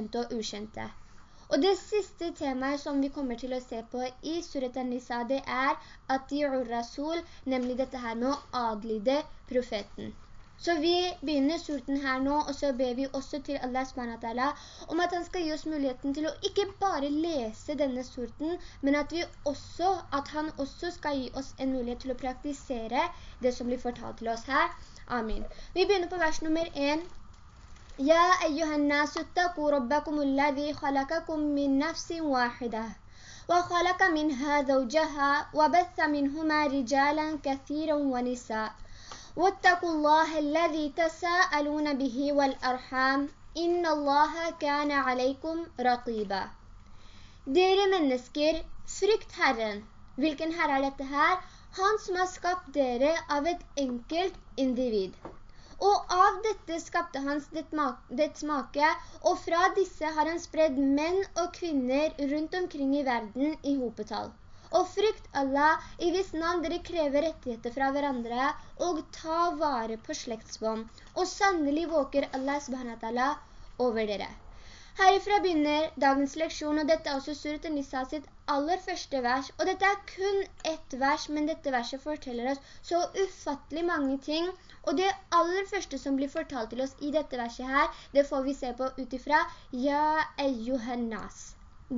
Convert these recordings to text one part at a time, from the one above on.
kjente og ukjente. Og det siste temaet som vi kommer til å se på i Surat al-Nisa, det er Ati'ur Rasul, nemlig dette her med å adlyde profeten. Så vi begynner surten her nå, og så ber vi også til Allah SWT om at han skal gi oss muligheten til å ikke bare lese denne surten, men at, også, at han også skal gi oss en mulighet til å praktisere det som blir fortalt til oss her. Amin. Vi begynner på vers nummer 1. Ja, أيها الناس اتقوا ربكم الذي خلقكم من نفس واحدة وخلق منها زوجها وبث منهما رجالا كثيرا ونساء واتقوا الله الذي تساءلون به والأرحام إن الله كان عليكم رقيبا Dere mennesker, frykt Herren. Hvilken Herre er dette her? Han som har skapt dere av et enkelt individ. Og av dette skapte han dets make, og fra disse har han spredd menn og kvinner rundt omkring i verden i hopetall. Og frykt Allah, i hvis navn dere krever rettigheter fra hverandre, og ta vare på slektsbånd. Og sannelig våker Allah subhanahu over dere. Herifra begynner dagens leksjon, og dette er også Surat Nisa sitt aller første vers. Og dette er kun ett vers, men dette verset forteller oss så ufattelig mange ting. Og det aller første som blir fortalt til oss i dette verset her, det får vi se på utifra Ja, eyyuhannas.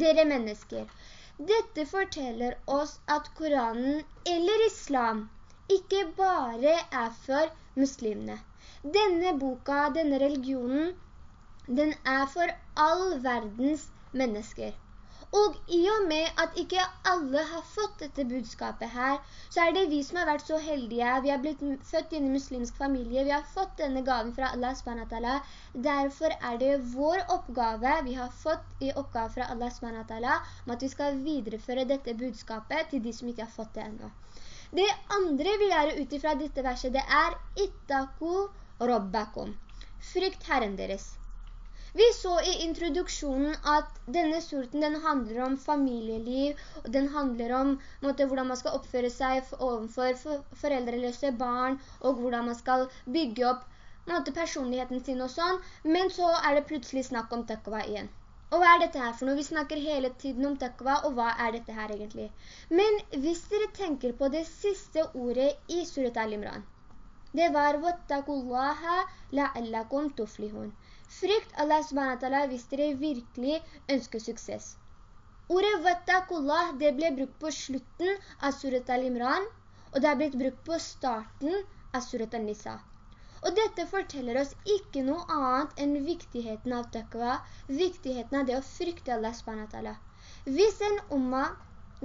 Dere mennesker. Dette forteller oss at Koranen eller Islam ikke bare er for muslimene. Denne boka, denne religionen, den er for all verdens mennesker. Og i og med at ikke alle har fått dette budskapet her, så er det vi som har vært så heldige. Vi har blitt født inn i muslimsk familie. Vi har fått denne gaven fra Allah SWT. Derfor er det vår oppgave, vi har fått i oppgave fra Allah SWT, om at vi skal videreføre dette budskapet til de som ikke har fått det enda. Det andre vi lærer ut fra dette verset, det er «Ittaku robbakum». Frykt Herren deres. Vi så i introduksjonen at denne surten den handler om familieliv, og den handler om måte, hvordan man skal oppføre seg overfor foreldreløse barn, og hvordan man skal bygge opp måte, personligheten sin og sånn. Men så er det plutselig snakk om takkva igjen. Og hva er dette her for noe? Vi snakker hele tiden om takkva, og hva er dette her egentlig? Men hvis dere tenker på det siste ordet i Surat al-Imran, det var «Wattakullaha la'allakum tuflihun». Frykt Allah SWT hvis dere virkelig ønsker suksess. Ordet «Vattakullah» det ble brukt på slutten av Surat al-Imran, og det er blitt brukt på starten av Surat al-Nisa. Og dette forteller oss ikke noe annet enn viktigheten av taqwa, viktigheten av det å frykte Allah SWT. Hvis en umma,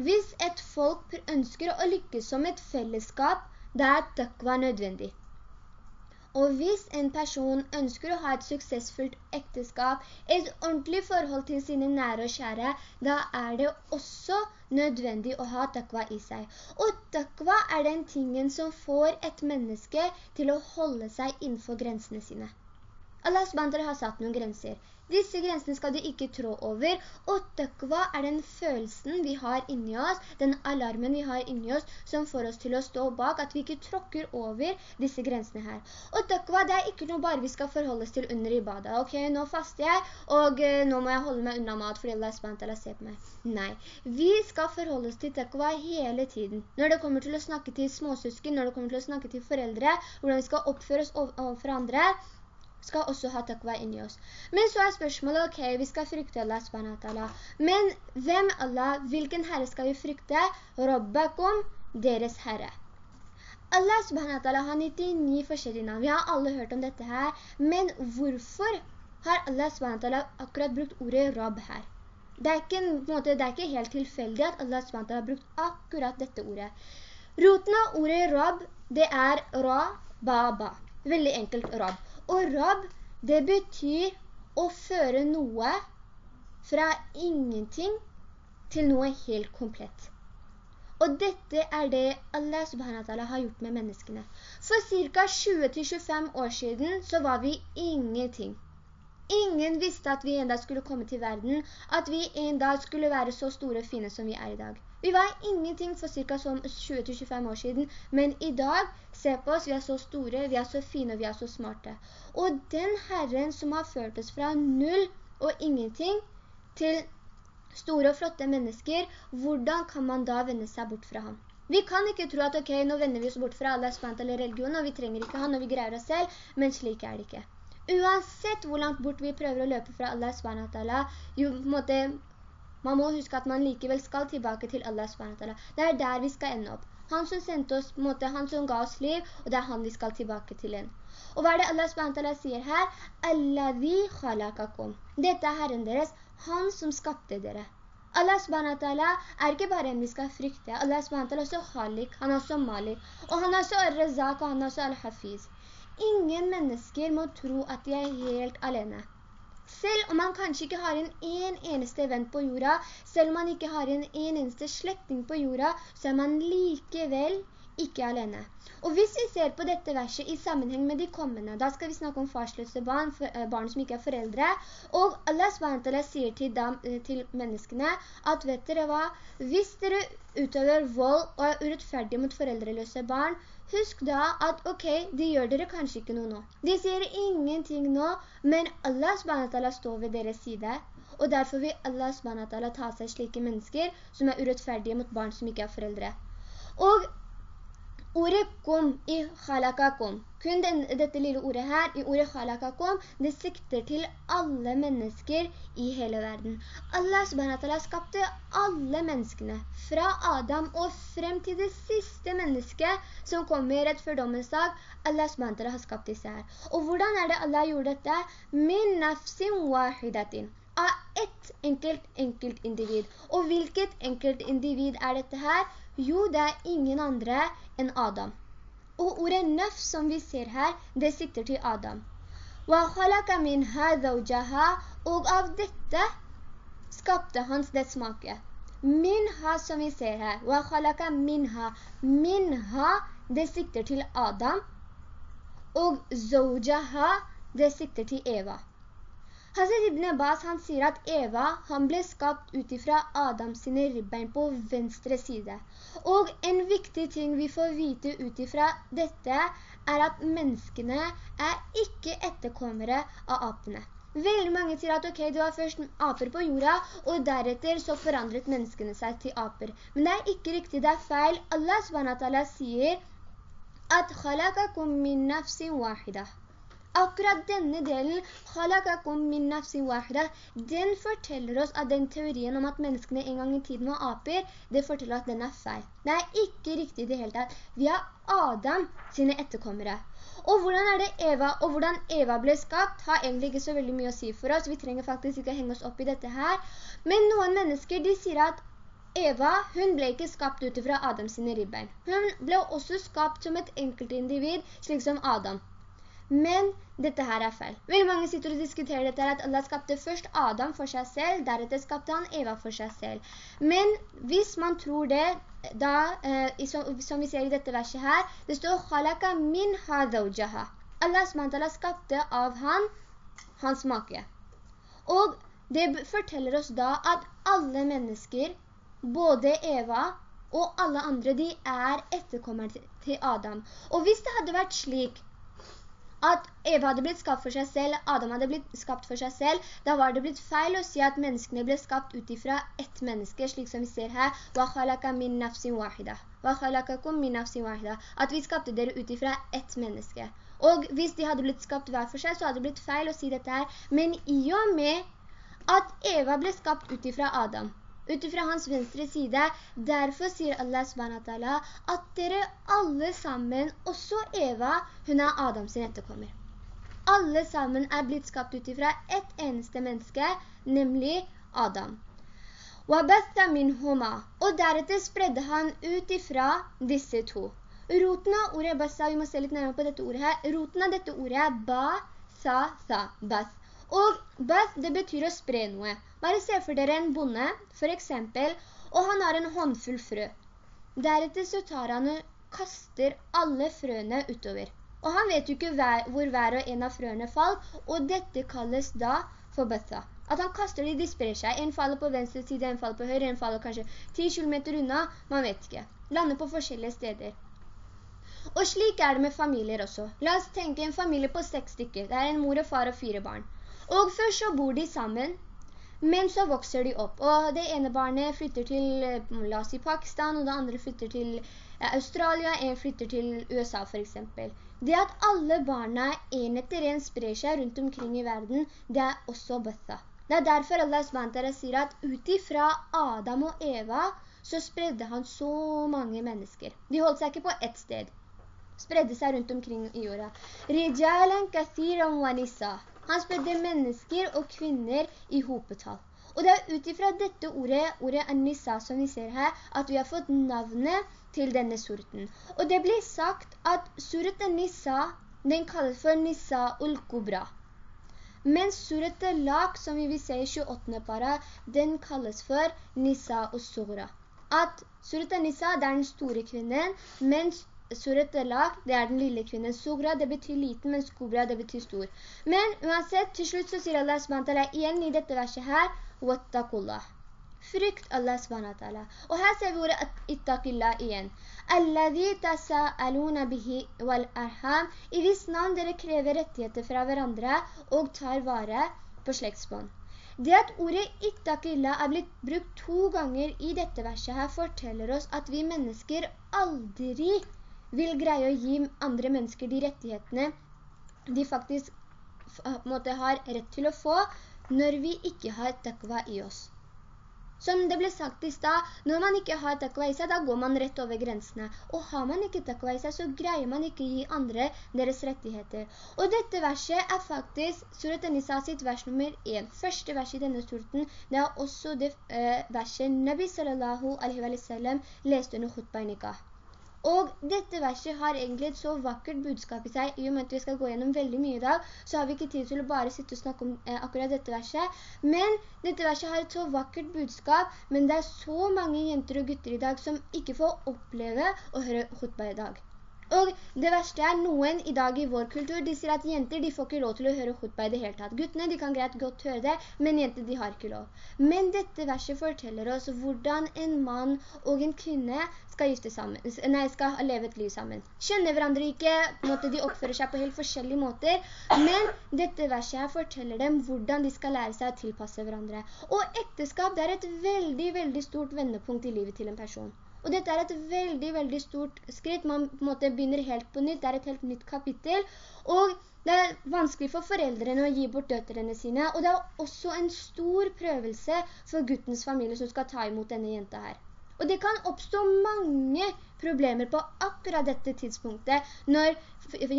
hvis et folk ønsker å lykkes som et fellesskap, da er taqwa nødvendig. Og hvis en person ønsker å ha et suksessfullt ekteskap, et ordentlig forhold til sine nære og kjære, da er det også nødvendig å ha takva i seg. Og takva er den tingen som får et menneske til å holde seg innenfor grensene sine. Allah har satt noen grenser. Disse grensene skal du ikke trå over, og taqwa er den følelsen vi har inni oss, den alarmen vi har inni oss, som får oss til å stå bak, at vi ikke tråkker over disse grensene her. Og taqwa, det er ikke noe bare vi skal forholde oss til under ibada. Ok, nå faster jeg, og uh, nå må jeg holde meg unna mat, fordi Allah SWT ser på meg. Nei, vi skal forholde oss til taqwa hele tiden. Når det kommer til å snakke til småsøsken, når det kommer til å snakke til foreldre, hvordan vi skal oppføre oss overfor andre, skal også ha takva inni oss. Men så er spørsmålet, ok, vi skal frykte Allah subhanahu Men hvem Allah, hvilken herre skal vi frykte? Rabbakum, deres herre. Allah subhanahu har 99 forskjellige navn. Vi har alle hørt om dette her. Men hvorfor har Allah subhanahu akkurat brukt ordet Rabb her? Det er, ikke, måte, det er ikke helt tilfeldig at Allah subhanahu har brukt akkurat dette ordet. Roten av ordet Rabb, det er Ra, Ba, Ba. Veldig enkelt Rabb. Og rab, det betyr å føre noe fra ingenting til noe helt komplett. Og dette er det Allah subhanahu har gjort med menneskene. For cirka 20-25 år siden så var vi ingenting. Ingen visste at vi en dag skulle komme til verden, at vi en dag skulle være så store og fine som vi er i dag. Vi var ingenting for cirka 20-25 år siden, men i dag, se på oss, vi er så store, vi er så fine og vi er så smarte. Og den Herren som har ført oss fra null og ingenting til store og flotte mennesker, hvordan kan man da vende seg bort fra ham? Vi kan ikke tro at ok, nå vender vi oss bort fra Allah SWT eller religion, og vi trenger ikke han, og vi greier oss selv, men slik er det ikke. Uansett hvor langt bort vi prøver å løpe fra Allah SWT, man må huske at man likevel skal tilbake til Allah SWT. Det er der vi skal ende opp. Han som sendte oss, måte, han som ga oss liv, og det er han vi skal tilbake til igjen. Og hva er det Allah SWT sier her? «Allavi khalakakum. Dette er Herren deres, han som skapte dere. Allah SWT er ikke bare en vi skal frykte. Allah SWT er også Khalik, han er også Malik, og han er også Al-Razak, og han er også Al-Hafiz. Ingen mennesker må tro at de er helt alene. Selv om man kanskje ikke har en, en eneste venn på jorda, selv om man ikke har en, en eneste slekting på jorda, så er man likevel ikke alene. Og hvis vi ser på dette verset i sammenheng med de kommende, da skal vi snakke om farsløse barn, eh, barn som ikke er foreldre, og Allah SWT sier til, dem, eh, til menneskene at vet dere hva, hvis dere utøver vold og er urettferdige mot foreldreløse barn, husk da at ok, de gjør dere kanskje ikke noe nå. De sier ingenting nå, men Allah SWT står ved deres side, og derfor vil Allah SWT ta seg slike mennesker som er urettferdige mot barn som ikke er foreldre. Og Ordet kom i khalakakum. Kun den, dette lille ordet her, i ordet khalakakom, det sikter til alle mennesker i hele verden. Allah subhanahu skapte alle menneskene, fra Adam og frem til det siste mennesket som kommer rett før dommens dag. Allah subhanahu har skapt disse her. Og hvordan er det Allah gjorde dette? Min nafsin wahidatin av ett enkelt enkelt individ. Og hvilket enkelt individ er dette her? Jo, det er ingen andre enn Adam. Og ordet nøff som vi ser her, det sikter til Adam. Og av dette skapte hans det smake. Minha som vi ser her. Minha. Minha, det sikter til Adam. Og zawjaha, det sikter til Eva. Hazret Ibn Abbas han sier at Eva han ble skapt utifra Adams sine ribbein på venstre side. Og en viktig ting vi får vite utifra dette er at menneskene er ikke etterkommere av apene. Veldig mange sier at ok, det var først aper på jorda, og deretter så forandret menneskene seg til aper. Men det er ikke riktig, det er feil. Allah sier at «Khalakakum min nafsin wahidah». Akkurat denne delen, den forteller oss at den teorien om at menneskene en gang i tiden var aper, det forteller at den er feil. Det er ikke riktig i det hele tatt. Vi har Adam sine etterkommere. Og hvordan er det Eva, og hvordan Eva ble skapt, har egentlig ikke så veldig mye å si for oss. Vi trenger faktisk ikke henge oss opp i dette her. Men noen mennesker, de sier at Eva, hun ble ikke skapt utifra Adams sine ribbein. Hun ble også skapt som et enkelt individ, slik som Adam. Men dette her er feil. Veldig mange sitter og diskuterer dette her, at Allah skapte først Adam for seg selv, deretter skapte han Eva for seg selv. Men hvis man tror det, da, eh, som, vi ser i dette verset her, det står «Khalaka min hadawjaha». Allah SWT skapte av han hans make. Og det forteller oss da at alle mennesker, både Eva og alle andre, de er etterkommere til Adam. Og hvis det hadde vært slik at Eva hadde blitt skapt for seg selv, Adam hadde blitt skapt for seg selv, da var det blitt feil å si at menneskene ble skapt utifra ett menneske, slik som vi ser her, At vi skapte dere utifra ett menneske. Og hvis de hadde blitt skapt hver for seg, så hadde det blitt feil å si dette her. Men i og med at Eva ble skapt utifra Adam, utifra hans venstre side. Derfor sier Allah SWT at dere alle sammen, også Eva, hun er Adams etterkommer. Alle sammen er blitt skapt utifra ett eneste menneske, nemlig Adam. Og deretter spredde han utifra disse to. Roten av ordet bassa, vi må se litt nærmere på dette ordet her. Roten av dette ordet er ba, sa, sa, bas. Og bath, det betyr å spre noe. Bare se for dere en bonde, for eksempel, og han har en håndfull frø. Deretter så tar han og kaster alle frøene utover. Og han vet jo ikke hvor hver og en av frøene faller, og dette kalles da for bøtta. At han kaster de, de sprer seg. En faller på venstre side, en faller på høyre, en faller kanskje 10 kilometer unna, man vet ikke. Lander på forskjellige steder. Og slik er det med familier også. La oss tenke en familie på seks stykker. Det er en mor og far og fire barn. Og først så bor de sammen, men så vokser de opp, og det ene barnet flytter til, eh, la oss si Pakistan, og det andre flytter til Australia, en flytter til USA for eksempel. Det at alle barna en etter en sprer seg rundt omkring i verden, det er også bøtta. Det er derfor Allah SWT sier at utifra Adam og Eva, så spredde han så mange mennesker. De holdt seg ikke på ett sted. Spredde seg rundt omkring i jorda. Rijalan kathiran wa nisa. Han spedde mennesker og kvinner i hopetall. Og det er utifra dette ordet, ordet An-Nisa som vi ser her, at vi har fått navnet til denne surten. Og det blir sagt at surat An-Nisa, den kalles for Nisa ul-Kubra. Men surat Al-Laq, som vi vil se i 28. para, den kalles for Nisa ul-Sugra. At surat An-Nisa, er den store kvinnen, mens Surat Talaq, det er den lille kvinnen. Sugra, det betyr liten, mens Kubra, det betyr stor. Men uansett, til slutt så sier Allah SWT igjen i dette verset her, «Wattakullah». Frykt Allah SWT. Og her ser vi ordet «Ittakillah» igjen. «Alladhi tasa'aluna bihi wal arham». I viss navn dere krever rettigheter fra hverandre og tar vare på slektsbånd. Det at ordet «ittakillah» er blitt brukt to ganger i dette verset her, forteller oss at vi mennesker aldri vil greie å gi andre mennesker de rettighetene de faktisk måte, har rett til å få når vi ikke har takva i oss. Som det ble sagt i sted, når man ikke har takva i seg, da går man rett over grensene. Og har man ikke takva i seg, så greier man ikke gi andre deres rettigheter. Og dette verset er faktisk Surat Anissa sitt vers nummer 1. Første vers i denne surten, det er også det uh, verset Nabi sallallahu alaihi wa sallam leste under khutbah i nikah. Og dette verset har egentlig et så vakkert budskap i seg, i og med at vi skal gå gjennom veldig mye i dag, så har vi ikke tid til å bare sitte og snakke om eh, akkurat dette verset. Men dette verset har et så vakkert budskap, men det er så mange jenter og gutter i dag som ikke får oppleve å høre khutba i dag. Og det verste er noen i dag i vår kultur, de sier at jenter de får ikke lov til å høre khutba i det hele tatt. Guttene de kan greit godt høre det, men jenter de har ikke lov. Men dette verset forteller oss hvordan en mann og en kvinne skal sammen, nei, skal leve et liv sammen. Kjenner hverandre ikke, måte, de oppfører seg på helt forskjellige måter, men dette verset forteller dem hvordan de skal lære seg å tilpasse hverandre. Og ekteskap, det er et veldig, veldig stort vendepunkt i livet til en person. Og dette er et veldig, veldig stort skritt. Man på en måte begynner helt på nytt. Det er et helt nytt kapittel. Og det er vanskelig for foreldrene å gi bort døtrene sine. Og det er også en stor prøvelse for guttens familie som skal ta imot denne jenta her. Og det kan oppstå mange problemer på akkurat dette tidspunktet når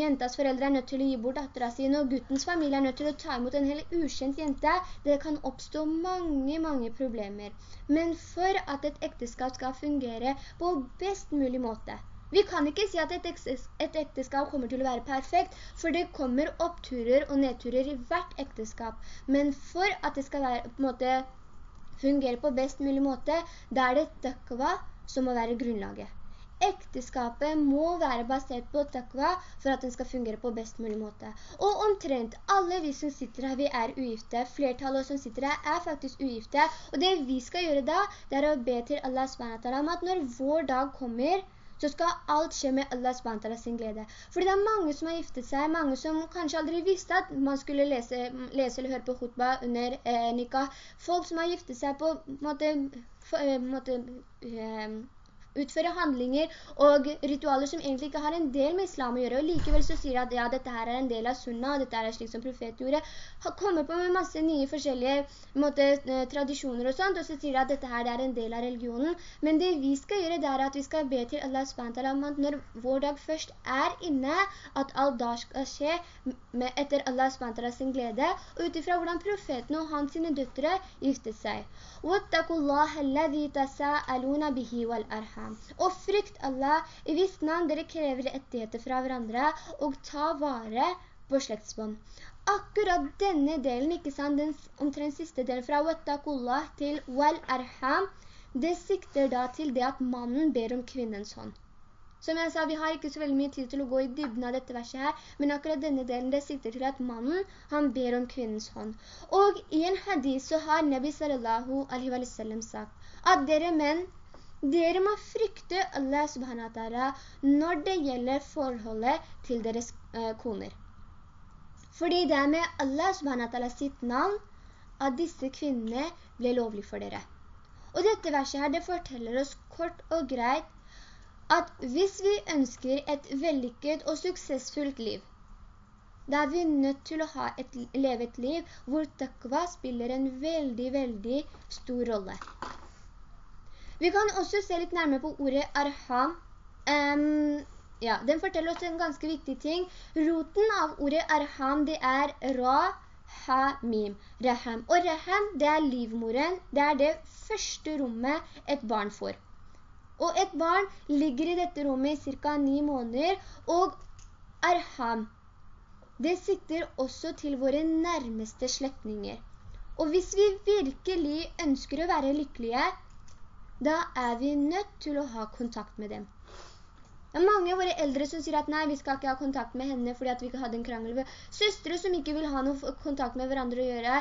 jentas foreldre er nødt til å gi bort datteren sin og guttens familie er nødt til å ta imot en helt ukjent jente. Det kan oppstå mange, mange problemer. Men for at et ekteskap skal fungere på best mulig måte, vi kan ikke si at et ekteskap kommer til å være perfekt, for det kommer oppturer og nedturer i hvert ekteskap. Men for at det skal være, på måte, fungere på best mulig måte, da er det takva som må være grunnlaget. Ekteskapet må være basert på takva for at den skal fungere på best mulig måte. Og omtrent alle vi som sitter her, vi er ugifte. Flertallet som sitter her er faktisk ugifte. Og det vi skal gjøre da, det er å be til Allah SWT om at når vår dag kommer, så skal alt skje med Allah SWT sin glede. Fordi det er mange som har giftet seg, mange som kanskje aldri visste at man skulle lese, lese eller høre på khutba under eh, nikah. Folk som har giftet seg på måte, for, eh, måte eh, utføre handlinger og ritualer som egentlig ikke har en del med islam å gjøre, og likevel så sier at ja, dette her er en del av sunna, dette er slik som profet gjorde, har kommet på med masse nye forskjellige måte, eh, tradisjoner og sånt, og så sier at dette her er en del av religionen, men det vi skal gjøre det er at vi skal be til Allah SWT om at når vår dag først er inne, at alt da skal skje med, etter Allah SWT sin glede, og utifra hvordan profeten og hans sine døttere giftet seg. وَاتَّقُوا اللَّهَ الَّذِي تَسَاءَلُونَ بِهِ ham. Og frykt Allah, i hvis navn dere krever rettigheter fra hverandre, og ta vare på slektsbånd. Akkurat denne delen, ikke sant, den omtrent siste delen fra Wattakullah til Wal Arham, det sikter da til det at mannen ber om kvinnens hånd. Som jeg sa, vi har ikke så veldig mye tid til å gå i dybden av dette verset her, men akkurat denne delen det sikter til at mannen, han ber om kvinnens hånd. Og i en hadith så har Nabi sallallahu alaihi wa sallam sagt at dere menn, dere må frykte Allah subhanahu wa ta'ala når det gjelder forholdet til deres uh, koner. Fordi det er med Allah subhanahu sitt navn at disse kvinnene ble lovlig for dere. Og dette verset her, det forteller oss kort og greit at hvis vi ønsker et vellykket og suksessfullt liv, da er vi nødt til å et, leve et liv hvor takva spiller en veldig, veldig stor rolle. Vi kan også se litt nærmere på ordet arham. Um, ja, den forteller oss en ganske viktig ting. Roten av ordet arham, det er ra, ha, mim, raham. Og raham, det er livmoren. Det er det første rommet et barn får. Og et barn ligger i dette rommet i cirka ni måneder, og arham, det sitter også til våre nærmeste slektninger. Og hvis vi virkelig ønsker å være lykkelige, da er vi nødt til å ha kontakt med dem. Det er mange av våre eldre som sier at nei, vi skal ikke ha kontakt med henne fordi vi ikke hadde en krangel. Søstre som ikke vil ha noe kontakt med hverandre å gjøre.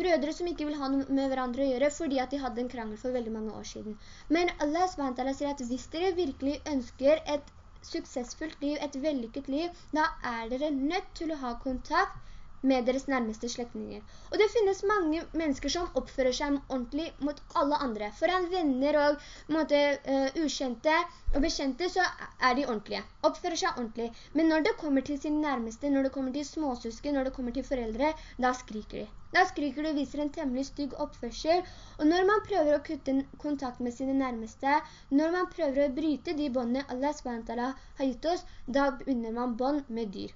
Brødre som ikke vil ha noe med hverandre å gjøre fordi de hadde en krangel for veldig mange år siden. Men Allah sier at hvis dere virkelig ønsker et suksessfullt liv, et vellykket liv, da er dere nødt til å ha kontakt med deres nærmeste slektinger. Og det finnes mange mennesker som oppfører seg ordentlig mot alle andre. Foran venner og måte, uh, ukjente og bekjente så er de ordentlige. Oppfører seg ordentlig. Men når det kommer til sin nærmeste, når det kommer til småsøsken, når det kommer til foreldre, da skriker de. Da skriker de og viser en temmelig stygg oppførsel. Og når man prøver å kutte kontakt med sine nærmeste, når man prøver å bryte de båndene Allah SWT har gitt oss, da begynner man bånd med dyr.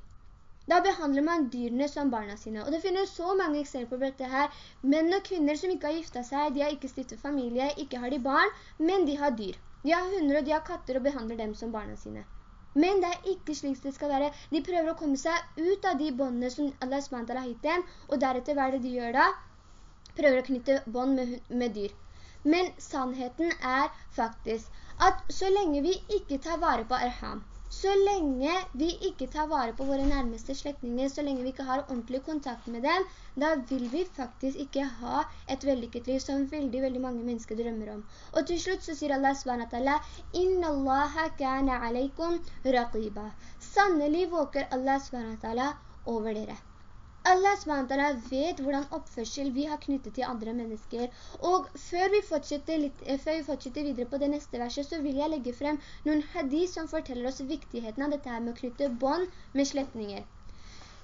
Da behandler man dyrene som barna sine. Og det finnes så mange eksempler på dette her. Menn og kvinner som ikke har gifta seg, de har ikke stiftet familie, ikke har de barn, men de har dyr. De har hunder og de har katter og behandler dem som barna sine. Men det er ikke slik det skal være. De prøver å komme seg ut av de båndene som Allah SWT har gitt dem, og deretter hva er det de gjør da? Prøver å knytte bånd med, med dyr. Men sannheten er faktisk at så lenge vi ikke tar vare på Arham, så lenge vi ikke tar vare på våre nærmeste slektinger, så lenge vi ikke har ordentlig kontakt med dem, da vil vi faktisk ikke ha et vellykket liv som veldig, veldig mange mennesker drømmer om. Og til slutt så sier Allah SWT, «Inna Allaha kana alaikum raqiba». Sannelig våker Allah SWT over dere. Allah SWT vet hvordan oppførsel vi har knyttet til andre mennesker. Og før vi litt, eh, før vi fortsetter videre på det neste verset, så vil jeg legge frem noen hadith som forteller oss viktigheten av dette her med å knytte bånd med slektninger.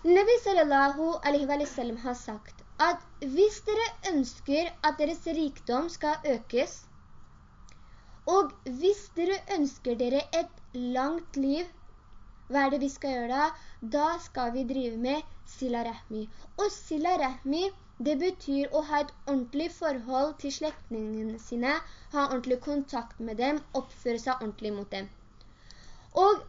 Nabi sallallahu alaihi wa sallam har sagt at hvis dere ønsker at deres rikdom skal økes, og hvis dere ønsker dere et langt liv, hva er det vi skal gjøre da? Da skal vi drive med sila rahmi. Og sila rahmi, det betyr å ha et ordentlig forhold til slektingene sine, ha ordentlig kontakt med dem, oppføre seg ordentlig mot dem. Og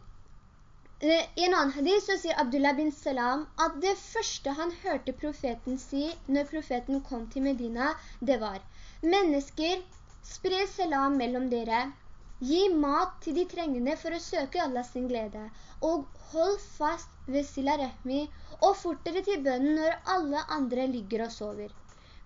eh, i en annen hadith så sier Abdullah bin Salam at det første han hørte profeten si når profeten kom til Medina, det var Mennesker, spre salam mellom dere, gi mat til de trengende for å søke Allahs glede, og hold fast ved sila rahmi, og fortere til bønnen når alle andre ligger og sover.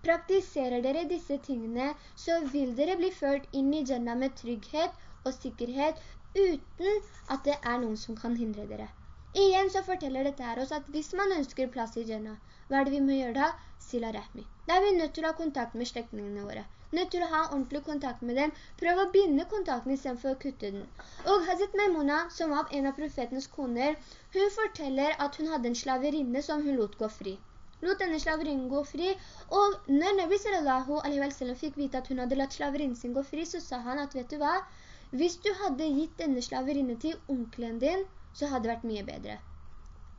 Praktiserer dere disse tingene, så vil dere bli ført inn i Jannah med trygghet og sikkerhet, uten at det er noen som kan hindre dere. Igjen så forteller dette her oss at hvis man ønsker plass i Jannah, hva er det vi må gjøre da? Sila rahmi. Da er vi nødt til å ha kontakt med slektingene våre nødt til å ha ordentlig kontakt med dem. Prøv å binde kontakten i stedet for å kutte den. Og Hazret Maimuna, som var en av profetens koner, hun forteller at hun hadde en slaverinne som hun lot gå fri. Lot denne slaverinnen gå fri, og når Nabi sallallahu alaihi wa sallam fikk vite at hun hadde latt slaverinnen sin gå fri, så sa han at, vet du hva? Hvis du hadde gitt denne slaverinnen til onkelen din, så hadde det vært mye bedre.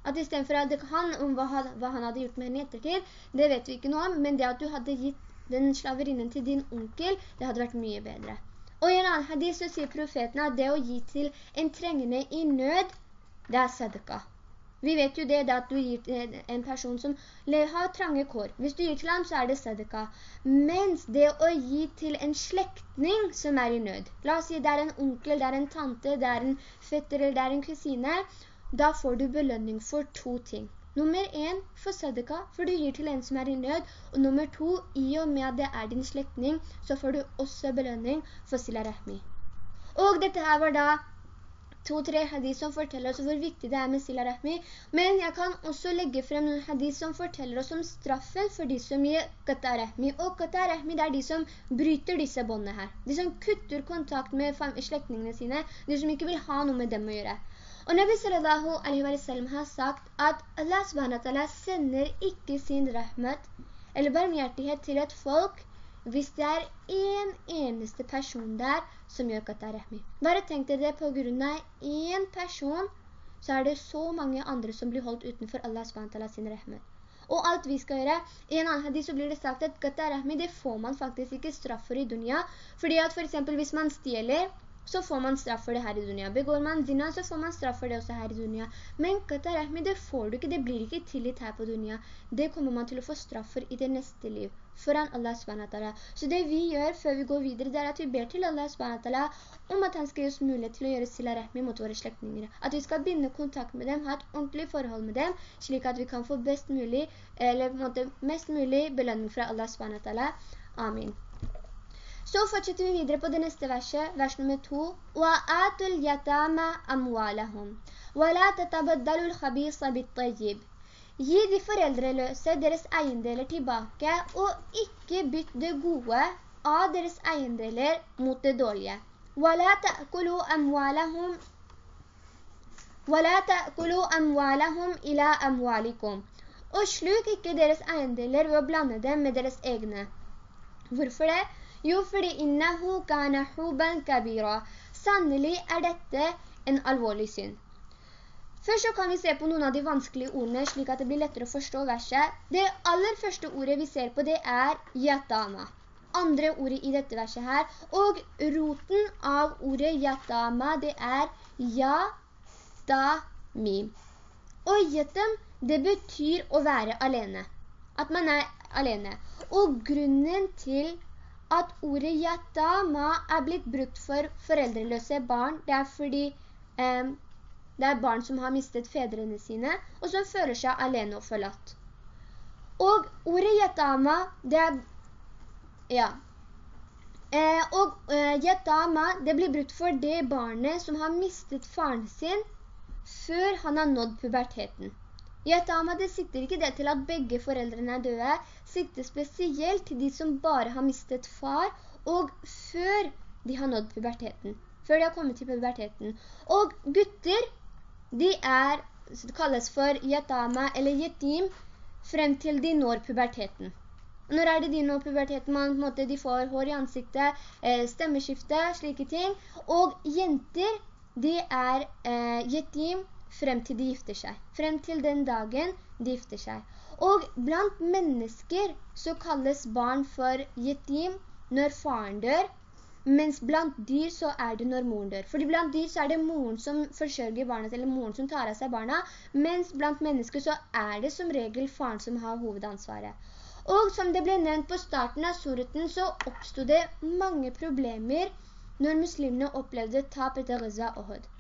At i stedet for at han, om hva, hva han hadde gjort med henne i ettertid, det vet vi ikke noe om, men det at du hadde gitt den slaverinnen til din onkel, det hadde vært mye bedre. Og i en annen hadith så sier profeten at det å gi til en trengende i nød, det er sadaka. Vi vet jo det, det at du gir til en person som har trange kår. Hvis du gir til ham, så er det sadaka. Mens det å gi til en slektning som er i nød, la oss si det er en onkel, det er en tante, det er en fetter eller det er en kusine, da får du belønning for to ting. Nummer 1 for sadaka, for du gir til en som er i nød. Og nummer 2, i og med at det er din slektning, så får du også belønning for sila rahmi. Og dette her var da to-tre hadith som forteller oss hvor viktig det er med sila rahmi, men jeg kan også legge frem noen hadith som forteller oss om straffen for de som gir qata rahmi, og qata rahmi det er de som bryter disse båndene her. De som kutter kontakt med slektningene sine, de som ikke vil ha noe med dem å gjøre. Og Nabi sallallahu alaihi wa sallam har sagt at Allah subhanahu sender ikke sin rahmat eller barmhjertighet til et folk hvis det er en eneste person der som gjør Qatar Rahmi. Bare tenk deg det på grunn av en person, så er det så mange andre som blir holdt utenfor Allah SWT sin rahmet. Og alt vi skal gjøre, i en annen hadith så blir det sagt at Qatar Rahmi, det får man faktisk ikke straff for i dunya, fordi at for eksempel hvis man stjeler, så får man straff for det her i dunia. Begår man zina, så får man straff for det også her i dunia. Men katarahmi, det får du ikke, det blir ikke tillit her på dunia. Det kommer man til å få straff for i det neste liv, foran Allah SWT. Så det vi gjør før vi går videre, det er at vi ber til Allah SWT om at han skal gi oss mulighet til å gjøre sila rahmi mot våre slektninger. At vi skal binde kontakt med dem, ha et ordentlig forhold med dem, slik at vi kan få best mulig, eller mest mulig belønning fra Allah SWT. Amin. Så fortsetter vi videre på det neste verset, vers nummer to. وَآتُ الْيَتَامَ أَمْوَالَهُمْ وَلَا تَتَبَدَّلُ الْخَبِيصَ بِالطَّيِّبِ Gi de foreldreløse deres eiendeler tilbake, og ikke bytt det gode av deres eiendeler mot det dårlige. وَلَا تَأْكُلُوا أَمْوَالَهُمْ وَلَا تَأْكُلُوا أَمْوَالَهُمْ إِلَىٰ أَمْوَالِكُمْ Og sluk ikke deres eiendeler ved å blande dem med deres egne. Hvorfor det? Jo, fordi innahu kana huban kabira. Sannelig er dette en alvorlig synd. Først så kan vi se på noen av de vanskelige ordene, slik at det blir lettere å forstå verset. Det aller første ordet vi ser på det er yatama. Andre ordet i dette verset her. Og roten av ordet yatama, det er «yatami». Og yatam, det betyr å være alene. At man er alene. Og grunnen til at ordet yatama er blitt brukt for foreldreløse barn, det er fordi eh, det er barn som har mistet fedrene sine, og som føler seg alene og forlatt. Og ordet yatama, det er, ja, eh, og eh, yatama, det blir brukt for det barnet som har mistet faren sin før han har nådd puberteten. Yatama, det sitter ikke det til at begge foreldrene er døde, sikter spesielt til de som bare har mistet far, og før de har nådd puberteten. Før de har kommet til puberteten. Og gutter, de er, det kalles for yatama eller yetim, frem til de når puberteten. Når er det de når puberteten? Man, måte, de får hår i ansiktet, eh, stemmeskifte, slike ting. Og jenter, de er eh, yatim frem til de gifter seg. Frem til den dagen de gifter seg. Og blant mennesker så kalles barn for jetim når faren dør, mens blant dyr så er det når moren dør. Fordi blant dyr så er det moren som forsørger barnet, eller moren som tar av seg barna, mens blant mennesker så er det som regel faren som har hovedansvaret. Og som det ble nevnt på starten av suruten, så oppstod det mange problemer når muslimene opplevde tap etter Gaza og Hud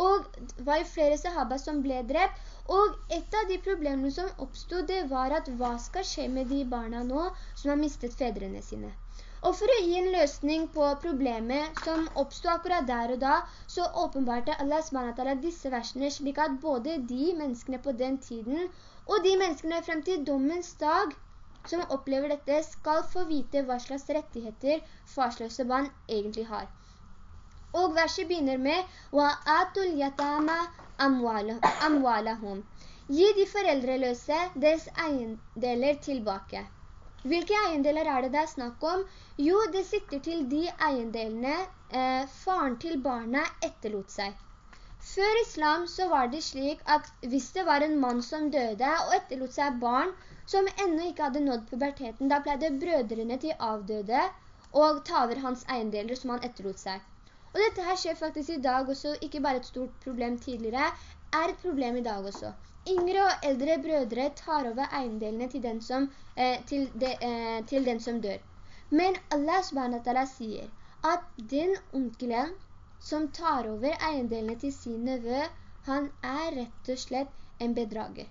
og det var jo flere sahaba som ble drept, og et av de problemene som oppstod, det var at hva skal skje med de barna nå som har mistet fedrene sine? Og for å gi en løsning på problemet som oppstod akkurat der og da, så åpenbarte Allah SWT disse versene slik at både de menneskene på den tiden, og de menneskene frem til dommens dag, som opplever dette, skal få vite hva slags rettigheter farsløse barn egentlig har. Og verset begynner med «Wa'atul yatama amwalahum». Gi de foreldreløse deres eiendeler tilbake. Hvilke eiendeler er det det er snakk om? Jo, det sitter til de eiendelene eh, faren til barna etterlot seg. Før islam så var det slik at hvis det var en mann som døde og etterlot seg barn som enda ikke hadde nådd puberteten, da pleide brødrene til avdøde og ta over hans eiendeler som han etterlot seg. Og dette her skjer faktisk i dag også, ikke bare et stort problem tidligere, er et problem i dag også. Yngre og eldre brødre tar over eiendelene til den som, eh, til de, eh, til den som dør. Men Allah subhanahu sier at den onkelen som tar over eiendelene til sin nevø, han er rett og slett en bedrager.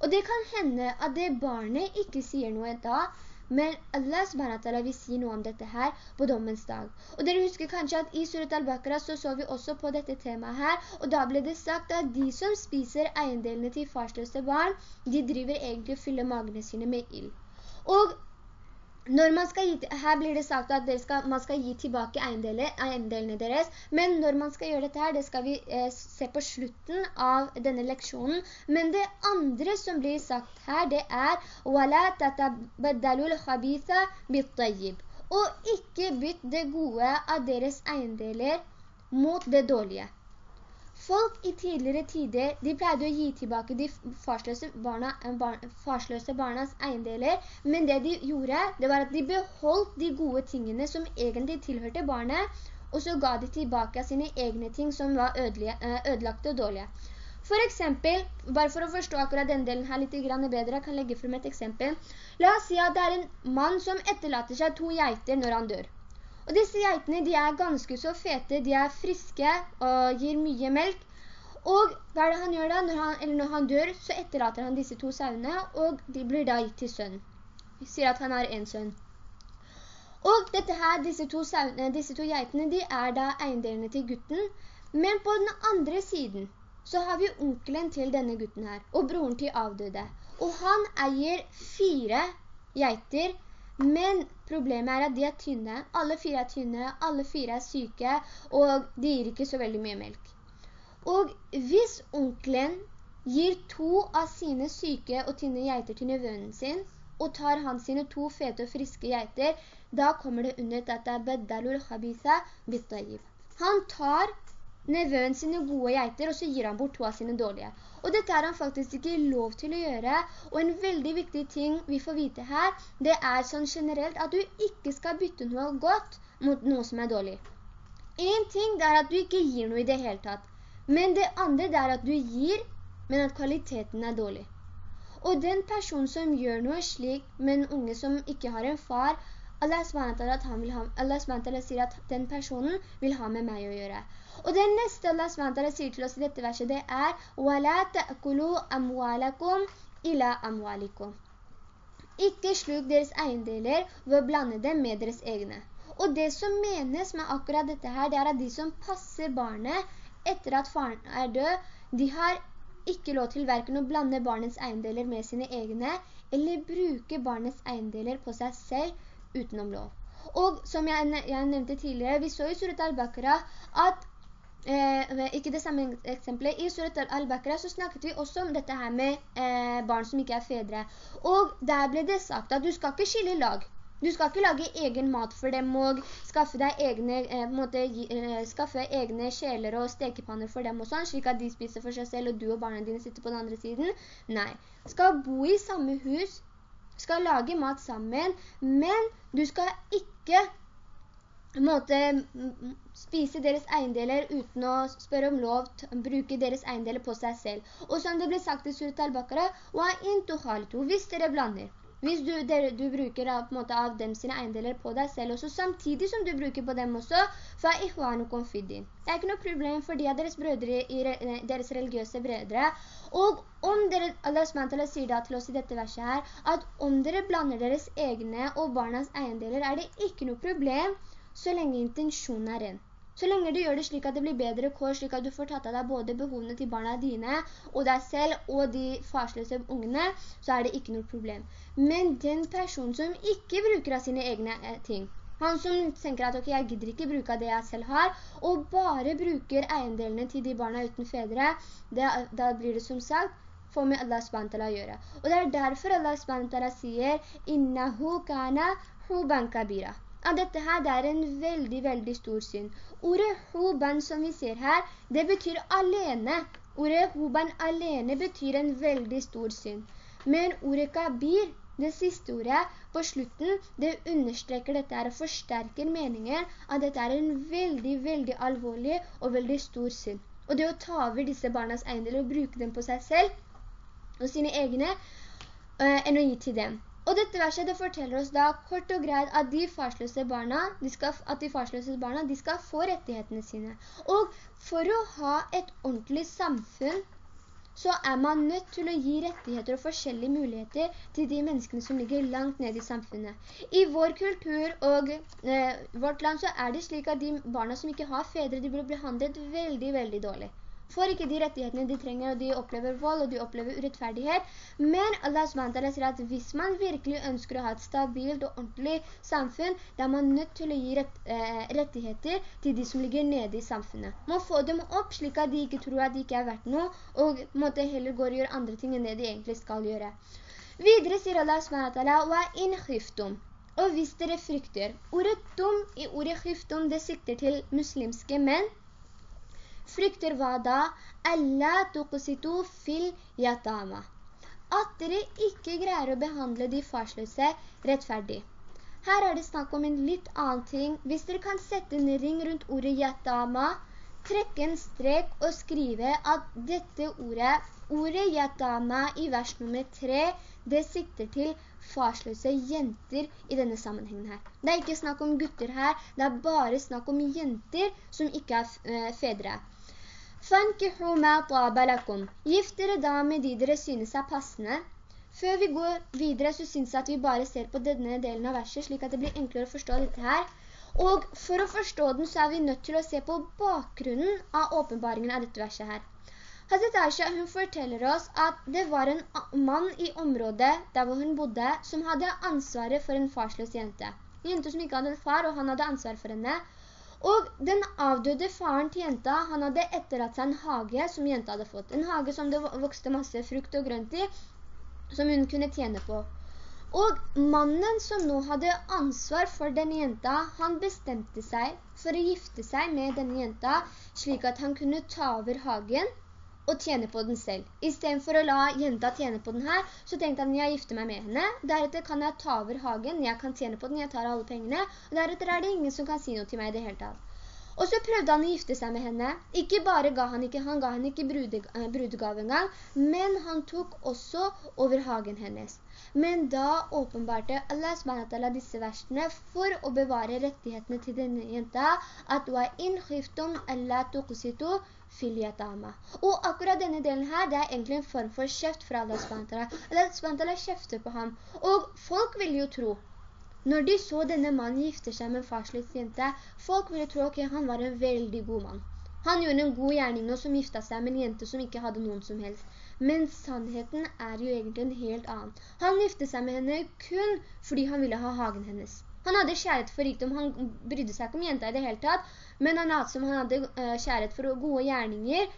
Og det kan hende at det barnet ikke sier noe da, Men Allah SWT vil si noe om dette her på dommens dag. Og dere husker kanskje at i Surat al-Baqarah så så vi også på dette temaet her, og da ble det sagt at de som spiser eiendelene til farsløse barn, de driver egentlig å fylle magene sine med ild. Og gi, her blir det sagt at skal, man skal gi tilbake eiendelene deres, men når man skal gjøre dette her, det skal vi eh, se på slutten av denne leksjonen. Men det andre som blir sagt her, det er «Wala tatabadalul khabitha bit Og ikke bytt det gode av deres eiendeler mot det dårlige. Folk i tidligere tider, de pleide å gi tilbake de farsløse, barna, eh, bar, farsløse barnas eiendeler, men det de gjorde, det var at de beholdt de gode tingene som egentlig tilhørte barnet, og så ga de tilbake sine egne ting som var eh, ødelagte og dårlige. For eksempel, bare for å forstå akkurat den delen her litt bedre, jeg kan legge frem et eksempel. La oss si at det er en mann som etterlater seg to geiter når han dør. Og disse geitene, de er ganske så fete, de er friske og gir mye melk. Og hva er det han gjør da? Når han, når han dør, så etterlater han disse to sauene, og de blir da gitt til sønn. Vi sier at han har en sønn. Og dette her, disse to, sauene, disse to geitene, de er da eiendelene til gutten. Men på den andre siden, så har vi onkelen til denne gutten her, og broren til avdøde. Og han eier fire geiter, men problemet er at de er tynne. Alle fire er tynne, alle fire er syke, og de gir ikke så veldig mye melk. Og hvis onkelen gir to av sine syke og tynne geiter til nevønnen sin, og tar han sine to fete og friske geiter, da kommer det under dette beddalul khabitha bittayib. Han tar nevøen sine gode geiter, og så gir han bort to av sine dårlige. Og dette er han faktisk ikke lov til å gjøre, og en veldig viktig ting vi får vite her, det er sånn generelt at du ikke skal bytte noe godt mot noe som er dårlig. En ting er at du ikke gir noe i det hele tatt, men det andre er at du gir, men at kvaliteten er dårlig. Og den personen som gjør noe slik med en unge som ikke har en far, Allah SWT, sier at den personen vil ha med meg å gjøre. Og det neste Allah SWT sier til oss i dette verset, det er «Wala ta'kulu amwalakum ila amwalikum». Ikke sluk deres eiendeler ved å blande dem med deres egne. Og det som menes med akkurat dette her, det er at de som passer barnet etter at faren er død, de har ikke lov til hverken å blande barnets eiendeler med sine egne, eller bruke barnets eiendeler på seg selv utenom lov. Og som jeg, jeg nevnte tidligere, vi så i Surat al-Baqarah at eh, ikke det samme eksempelet. I Surat al-Baqarah så snakket vi også om dette her med eh, barn som ikke er fedre. Og der ble det sagt at du skal ikke skille lag. Du skal ikke lage egen mat for dem og skaffe deg egne, eh, måte, eh, skaffe egne kjeler og stekepanner for dem og sånn, slik at de spiser for seg selv og du og barna dine sitter på den andre siden. Nei, skal bo i samme hus, skal lage mat sammen, men du skal ikke måte, spise deres eiendeler uten å spørre om lov, bruke deres eiendeler på seg selv. Og som det ble sagt i Surat al-Baqarah, hvis dere blander, hvis du, der, du bruker av, måte, av dem sine eiendeler på deg selv også, samtidig som du bruker på dem også, fa ihwanukum fiddin. Det er ikke noe problem for de av deres brødre, i, eh, deres religiøse brødre. Og om dere, Allah SWT sier da til oss i dette verset her, at om dere blander deres egne og barnas eiendeler, er det ikke noe problem så lenge intensjonen er ren. Så lenge du gjør det slik at det blir bedre kår, slik at du får tatt av deg både behovene til barna dine og deg selv og de farsløse ungene, så er det ikke noe problem. Men den personen som ikke bruker av sine egne eh, ting, han som tenker at ok, jeg gidder ikke bruke av det jeg selv har, og bare bruker eiendelene til de barna uten fedre, det, da blir det som sagt får med Allah SWT å gjøre. Og det er derfor Allah SWT sier «Innahu kana huban kabira» at dette her det er en veldig, veldig stor synd. Ordet hoban som vi ser her, det betyr alene. Ordet hoban alene betyr en veldig stor synd. Men ordet kabir, det siste ordet på slutten, det understreker dette her og forsterker meningen at dette er en veldig, veldig alvorlig og veldig stor synd. Og det å ta over disse barnas eiendeler og bruke dem på seg selv og sine egne, øh, enn å gi til dem. Og dette verset det forteller oss da kort og greit at de farsløse barna, de skal, at de farsløse barna, de skal få rettighetene sine. Og for å ha et ordentlig samfunn, så er man nødt til å gi rettigheter og forskjellige muligheter til de menneskene som ligger langt ned i samfunnet. I vår kultur og eh, vårt land så er det slik at de barna som ikke har fedre, de blir behandlet veldig, veldig dårlig får ikke de rettighetene de trenger, og de opplever vold, og de opplever urettferdighet. Men Allah SWT sier at hvis man virkelig ønsker å ha et stabilt og ordentlig samfunn, da er man nødt til å gi rett, eh, rettigheter til de som ligger nede i samfunnet. Man får dem opp slik at de ikke tror at de ikke er verdt noe, og måtte heller gå og gjøre andre ting enn det de egentlig skal gjøre. Videre sier Allah SWT, «Wa in khiftum». Og hvis dere frykter, ordet dum i ordet khiftum, det sikter til muslimske menn, frykter hva da? «Alla tuqsitu fil yatama». At dere ikke greier å behandle de farsløse rettferdig. Her er det snakk om en litt annen ting. Hvis dere kan sette en ring rundt ordet yatama, trekke en strek og skrive at dette ordet, ordet yatama i vers nummer 3, det sikter til farsløse jenter i denne sammenhengen her. Det er ikke snakk om gutter her, det er bare snakk om jenter som ikke er eh, fedre. Fankihu ma tabalakum. Gift dere da med de dere synes er passende. Før vi går videre så synes jeg at vi bare ser på denne delen av verset, slik at det blir enklere å forstå dette her. Og for å forstå den så er vi nødt til å se på bakgrunnen av åpenbaringen av dette verset her. Hazret Aisha hun forteller oss at det var en mann i området der hvor hun bodde, som hadde ansvaret for en farsløs jente. En jente som ikke hadde en far, og han hadde ansvar for henne. Og den avdøde faren til jenta, han hadde etterlatt seg en hage som jenta hadde fått. En hage som det vokste masse frukt og grønt i, som hun kunne tjene på. Og mannen som nå hadde ansvar for denne jenta, han bestemte seg for å gifte seg med denne jenta, slik at han kunne ta over hagen og tjene på den selv. I stedet for å la jenta tjene på den her, så tenkte han, jeg gifter meg med henne, deretter kan jeg ta over hagen, jeg kan tjene på den, jeg tar alle pengene, og deretter er det ingen som kan si noe til meg i det hele tatt. Og så prøvde han å gifte seg med henne. Ikke bare ga han ikke, han ga henne ikke eh, brudegave engang, men han tok også over hagen hennes. Men da åpenbarte Allah SWT disse versene for å bevare rettighetene til denne jenta, at «Wa in khiftum alla tuqsitu filjatama». Og akkurat denne delen her, det er egentlig en form for kjeft fra Allah SWT. Allah SWT kjefter på ham. Og folk vil jo tro når de så denne mannen gifte seg med en farsløs jente, folk ville tro at han var en veldig god mann. Han gjorde en god gjerning nå som gifta seg med en jente som ikke hadde noen som helst. Men sannheten er jo egentlig en helt annen. Han gifte seg med henne kun fordi han ville ha hagen hennes. Han hadde kjærlighet for rikdom, han brydde seg ikke om jenta i det hele tatt, men han hadde, som han hadde uh, kjærlighet for gode gjerninger,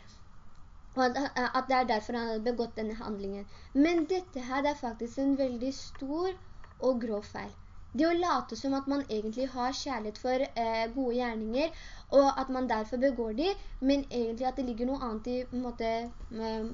og at, at det er derfor han hadde begått denne handlingen. Men dette her er faktisk en veldig stor og grå feil. Det å late som at man egentlig har kjærlighet for eh, gode gjerninger, og at man derfor begår de, men egentlig at det ligger noe annet i en måte, eh,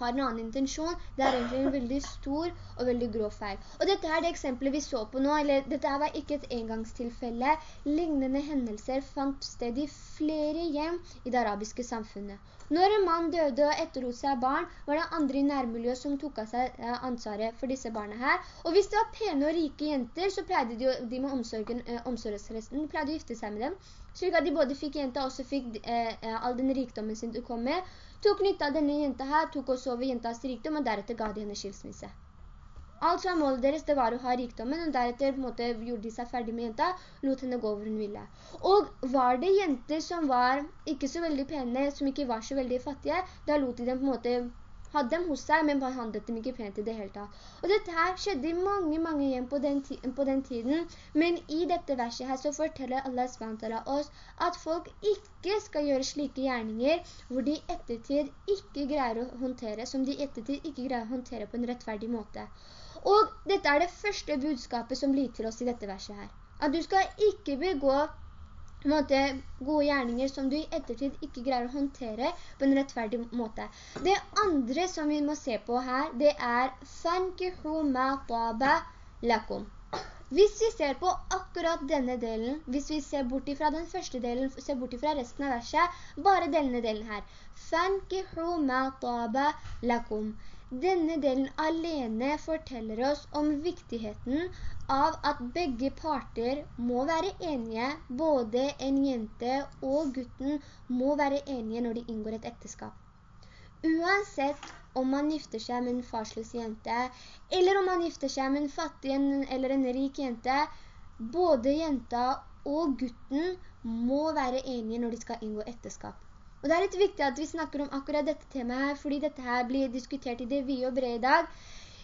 har en annen intensjon, det er egentlig en veldig stor og veldig grov feil. Og dette er det eksempelet vi så på nå, eller dette var ikke et engangstilfelle. Lignende hendelser fant sted i flere hjem i det arabiske samfunnet. Når en mann døde og etterlot seg barn, var det andre i nærmiljøet som tok av seg eh, ansvaret for disse barna her. Og hvis det var pene og rike jenter, så pleide de, de med omsorgen, eh, omsorgsresten, pleide å gifte seg med dem. Slik at de både fikk jenta og også fikk eh, eh, all den rikdommen sin du kom med, tok nytte av denne jenta her, tok også over jentas rikdom, og deretter ga de henne skilsmisse. Alt som målet deres, det var å ha rikdommen, og deretter på en måte, gjorde de seg ferdig med jenta, lot henne gå hvor hun ville. Og var det jenter som var ikke så veldig pene, som ikke var så veldig fattige, da lot de dem på en måte hadde dem hos seg, men behandlet dem ikke pent i det hele tatt. Og dette her skjedde i mange, mange hjem på den, på den tiden, men i dette verset her så forteller Allah SWT oss at folk ikke skal gjøre slike gjerninger hvor de ettertid ikke greier å håndtere, som de ettertid ikke greier å håndtere på en rettferdig måte. Og dette er det første budskapet som blir til oss i dette verset her. At du skal ikke begå måte, gode gjerninger som du i ettertid ikke greier å håndtere på en rettferdig måte. Det andre som vi må se på her, det er «Fankihu ma taba lakum». Hvis vi ser på akkurat denne delen, hvis vi ser bort fra den første delen, ser bort fra resten av verset, bare denne delen her. «Fankihu ma taba lakum». Denne delen alene forteller oss om viktigheten av at begge parter må være enige, både en jente og gutten må være enige når de inngår et ekteskap. Uansett om man gifter seg med en farsløs jente, eller om man gifter seg med en fattig eller en rik jente, både jenta og gutten må være enige når de skal inngå ekteskap. Og det er litt viktig at vi snakker om akkurat dette temaet her, fordi dette her blir diskutert i det vi og brede i dag.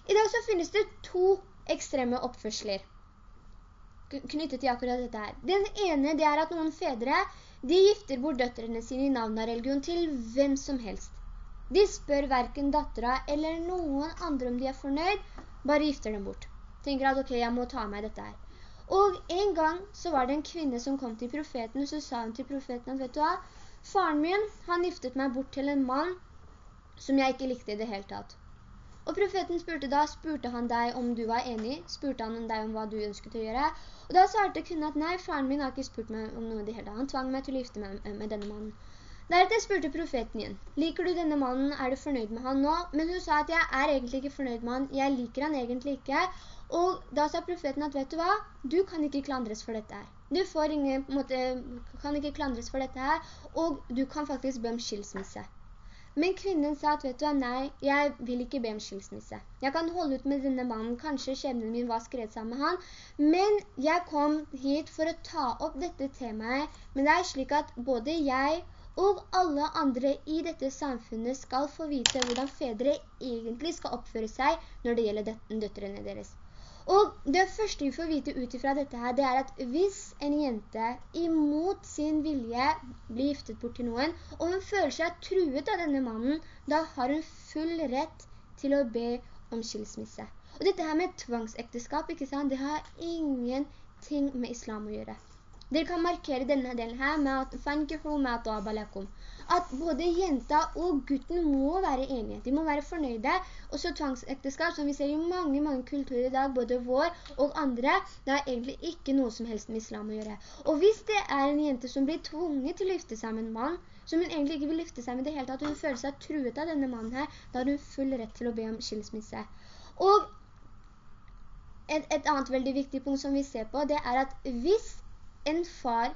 I dag så finnes det to ekstreme oppførsler knyttet til akkurat dette her. Den ene det er at noen fedre, de gifter bort døtrene sine i navn av religion til hvem som helst. De spør hverken dattera eller noen andre om de er fornøyd, bare gifter dem bort. Tenker at ok, jeg må ta meg dette her. Og en gang så var det en kvinne som kom til profeten, og så sa hun til profeten at, vet du hva, faren min, han giftet meg bort til en mann som jeg ikke likte i det hele tatt. Og profeten spurte da, spurte han deg om du var enig, spurte han deg om hva du ønsket å gjøre, og da svarte kvinnen at nei, faren min har ikke spurt meg om noe i det hele tatt. Han tvang meg til å gifte meg med denne mannen. Deretter spurte profeten igjen, liker du denne mannen, er du fornøyd med han nå? Men hun sa at jeg er egentlig ikke fornøyd med han, jeg liker han egentlig ikke. Og da sa profeten at, vet du hva, du kan ikke klandres for dette her. Du ingen, måte, kan ikke klandres for dette her, og du kan faktisk be om skilsmisse. Men kvinnen sa at, vet du hva, nei, jeg vil ikke be om skilsmisse. Jeg kan holde ut med denne mannen, kanskje skjebnen min var skrevet sammen med han, men jeg kom hit for å ta opp dette temaet, men det er slik at både jeg og alle andre i dette samfunnet skal få vite hvordan fedre egentlig skal oppføre seg når det gjelder døtrene deres. Og det første vi får vite utifra dette her, det er at hvis en jente imot sin vilje blir giftet bort til noen, og hun føler seg truet av denne mannen, da har hun full rett til å be om skilsmisse. Og dette her med tvangsekteskap, ikke sant? Det har ingenting med islam å gjøre. Dere kan markere denne delen her med at «Fankihu ma ta'abalakum» at både jenta og gutten må være enige. De må være fornøyde. Og så tvangsekteskap, som vi ser i mange, mange kulturer i dag, både vår og andre, det har egentlig ikke noe som helst med islam å gjøre. Og hvis det er en jente som blir tvunget til å gifte seg med en mann, som hun egentlig ikke vil gifte seg med det hele tatt, hun føler seg truet av denne mannen her, da har hun full rett til å be om skilsmisse. Og et, et annet veldig viktig punkt som vi ser på, det er at hvis en far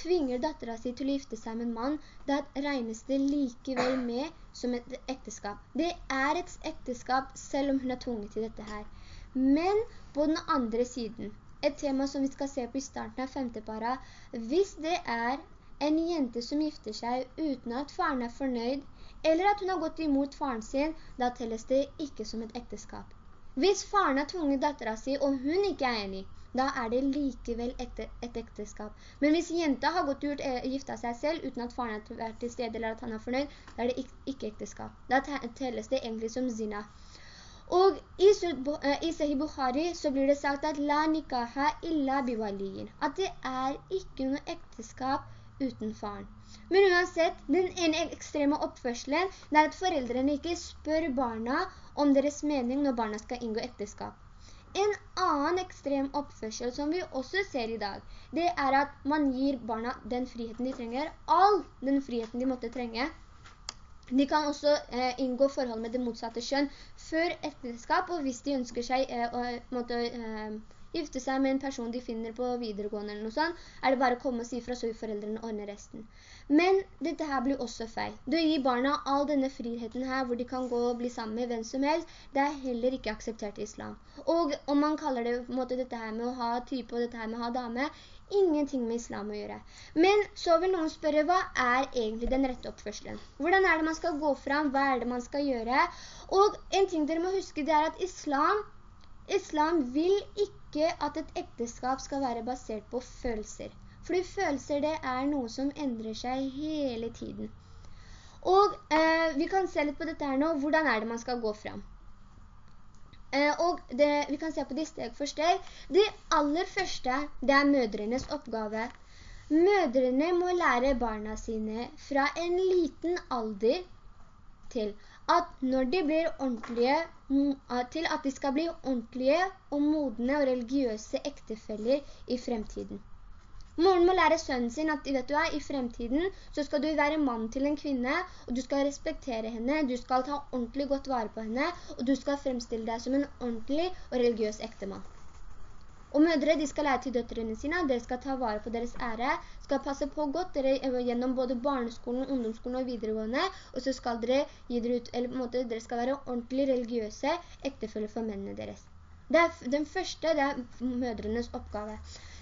tvinger datteren sin til å gifte seg med en mann, da regnes det likevel med som et ekteskap. Det er et ekteskap selv om hun er tvunget til dette her. Men på den andre siden, et tema som vi skal se på i starten av femte para, hvis det er en jente som gifter seg uten at faren er fornøyd, eller at hun har gått imot faren sin, da telles det ikke som et ekteskap. Hvis faren har tvunget datteren sin, og hun ikke er enig, da er det likevel et, et ekteskap. Men hvis jenta har gått ut, og gifta seg selv uten at faren har vært til stede eller at han er fornøyd, da er det ikke ekteskap. Da telles det egentlig som zina. Og i, eh, i Sahih Bukhari så blir det sagt at «La nikaha illa biwaliyin», at det er ikke noe ekteskap uten faren. Men uansett, den ene ekstreme oppførselen, er at foreldrene ikke spør barna om deres mening når barna skal inngå ekteskap. En annen ekstrem oppførsel som vi også ser i dag, det er at man gir barna den friheten de trenger, all den friheten de måtte trenge. De kan også eh, inngå forhold med det motsatte kjønn før ekteskap, og hvis de ønsker seg eh, å måtte, eh, gifte seg med en person de finner på videregående eller noe sånt, er det bare å komme og si fra så foreldrene ordne resten. Men dette her blir også feil. Du gir barna all denne friheten her, hvor de kan gå og bli sammen med hvem som helst, det er heller ikke akseptert i islam. Og om man kaller det på måte, dette her med å ha type og dette her med å ha dame, ingenting med islam å gjøre. Men så vil noen spørre, hva er egentlig den rette oppførselen? Hvordan er det man skal gå fram? Hva er det man skal gjøre? Og en ting dere må huske, det er at islam Islam vil ikke at et ekteskap skal være basert på følelser. Fordi følelser det er noe som endrer seg hele tiden. Og eh, vi kan se litt på dette her nå. Hvordan er det man skal gå fram? Eh, og det, vi kan se på de steg for steg. Det aller første, det er mødrenes oppgave. Mødrene må lære barna sine fra en liten alder til at når de blir ordentlige, til at de skal bli ordentlige og modne og religiøse ektefeller i fremtiden. Moren må lære sønnen sin at vet du hva, i fremtiden så skal du være mann til en kvinne, og du skal respektere henne, du skal ta ordentlig godt vare på henne, og du skal fremstille deg som en ordentlig og religiøs ektemann. Og mødre, de skal lære til døtrene sine, dere skal ta vare på deres ære, skal passe på godt dere eh, gjennom både barneskolen, ungdomsskolen og videregående, og så skal dere dere ut, eller på en måte, dere skal være ordentlig religiøse ektefølge for mennene deres. Det er, den første, det er mødrenes oppgave.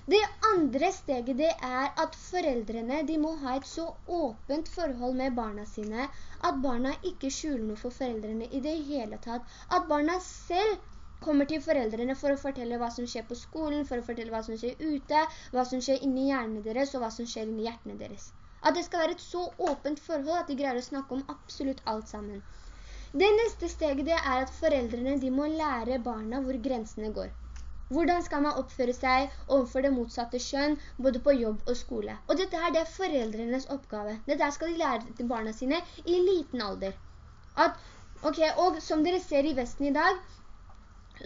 Det andre steget det er at foreldrene de må ha et så åpent forhold med barna sine at barna ikke skjuler noe for foreldrene i det hele tatt. At barna selv kommer til foreldrene for å fortelle hva som skjer på skolen, for å fortelle hva som skjer ute, hva som skjer inni hjernene deres, og hva som skjer inni hjertene deres. At det skal være et så åpent forhold at de greier å snakke om absolutt alt sammen. Det neste steget det er at foreldrene de må lære barna hvor grensene går. Hvordan skal man oppføre seg overfor det motsatte kjønn, både på jobb og skole? Og dette her, det er foreldrenes oppgave. Dette skal de lære til barna sine i liten alder. At, ok, og som dere ser i Vesten i dag,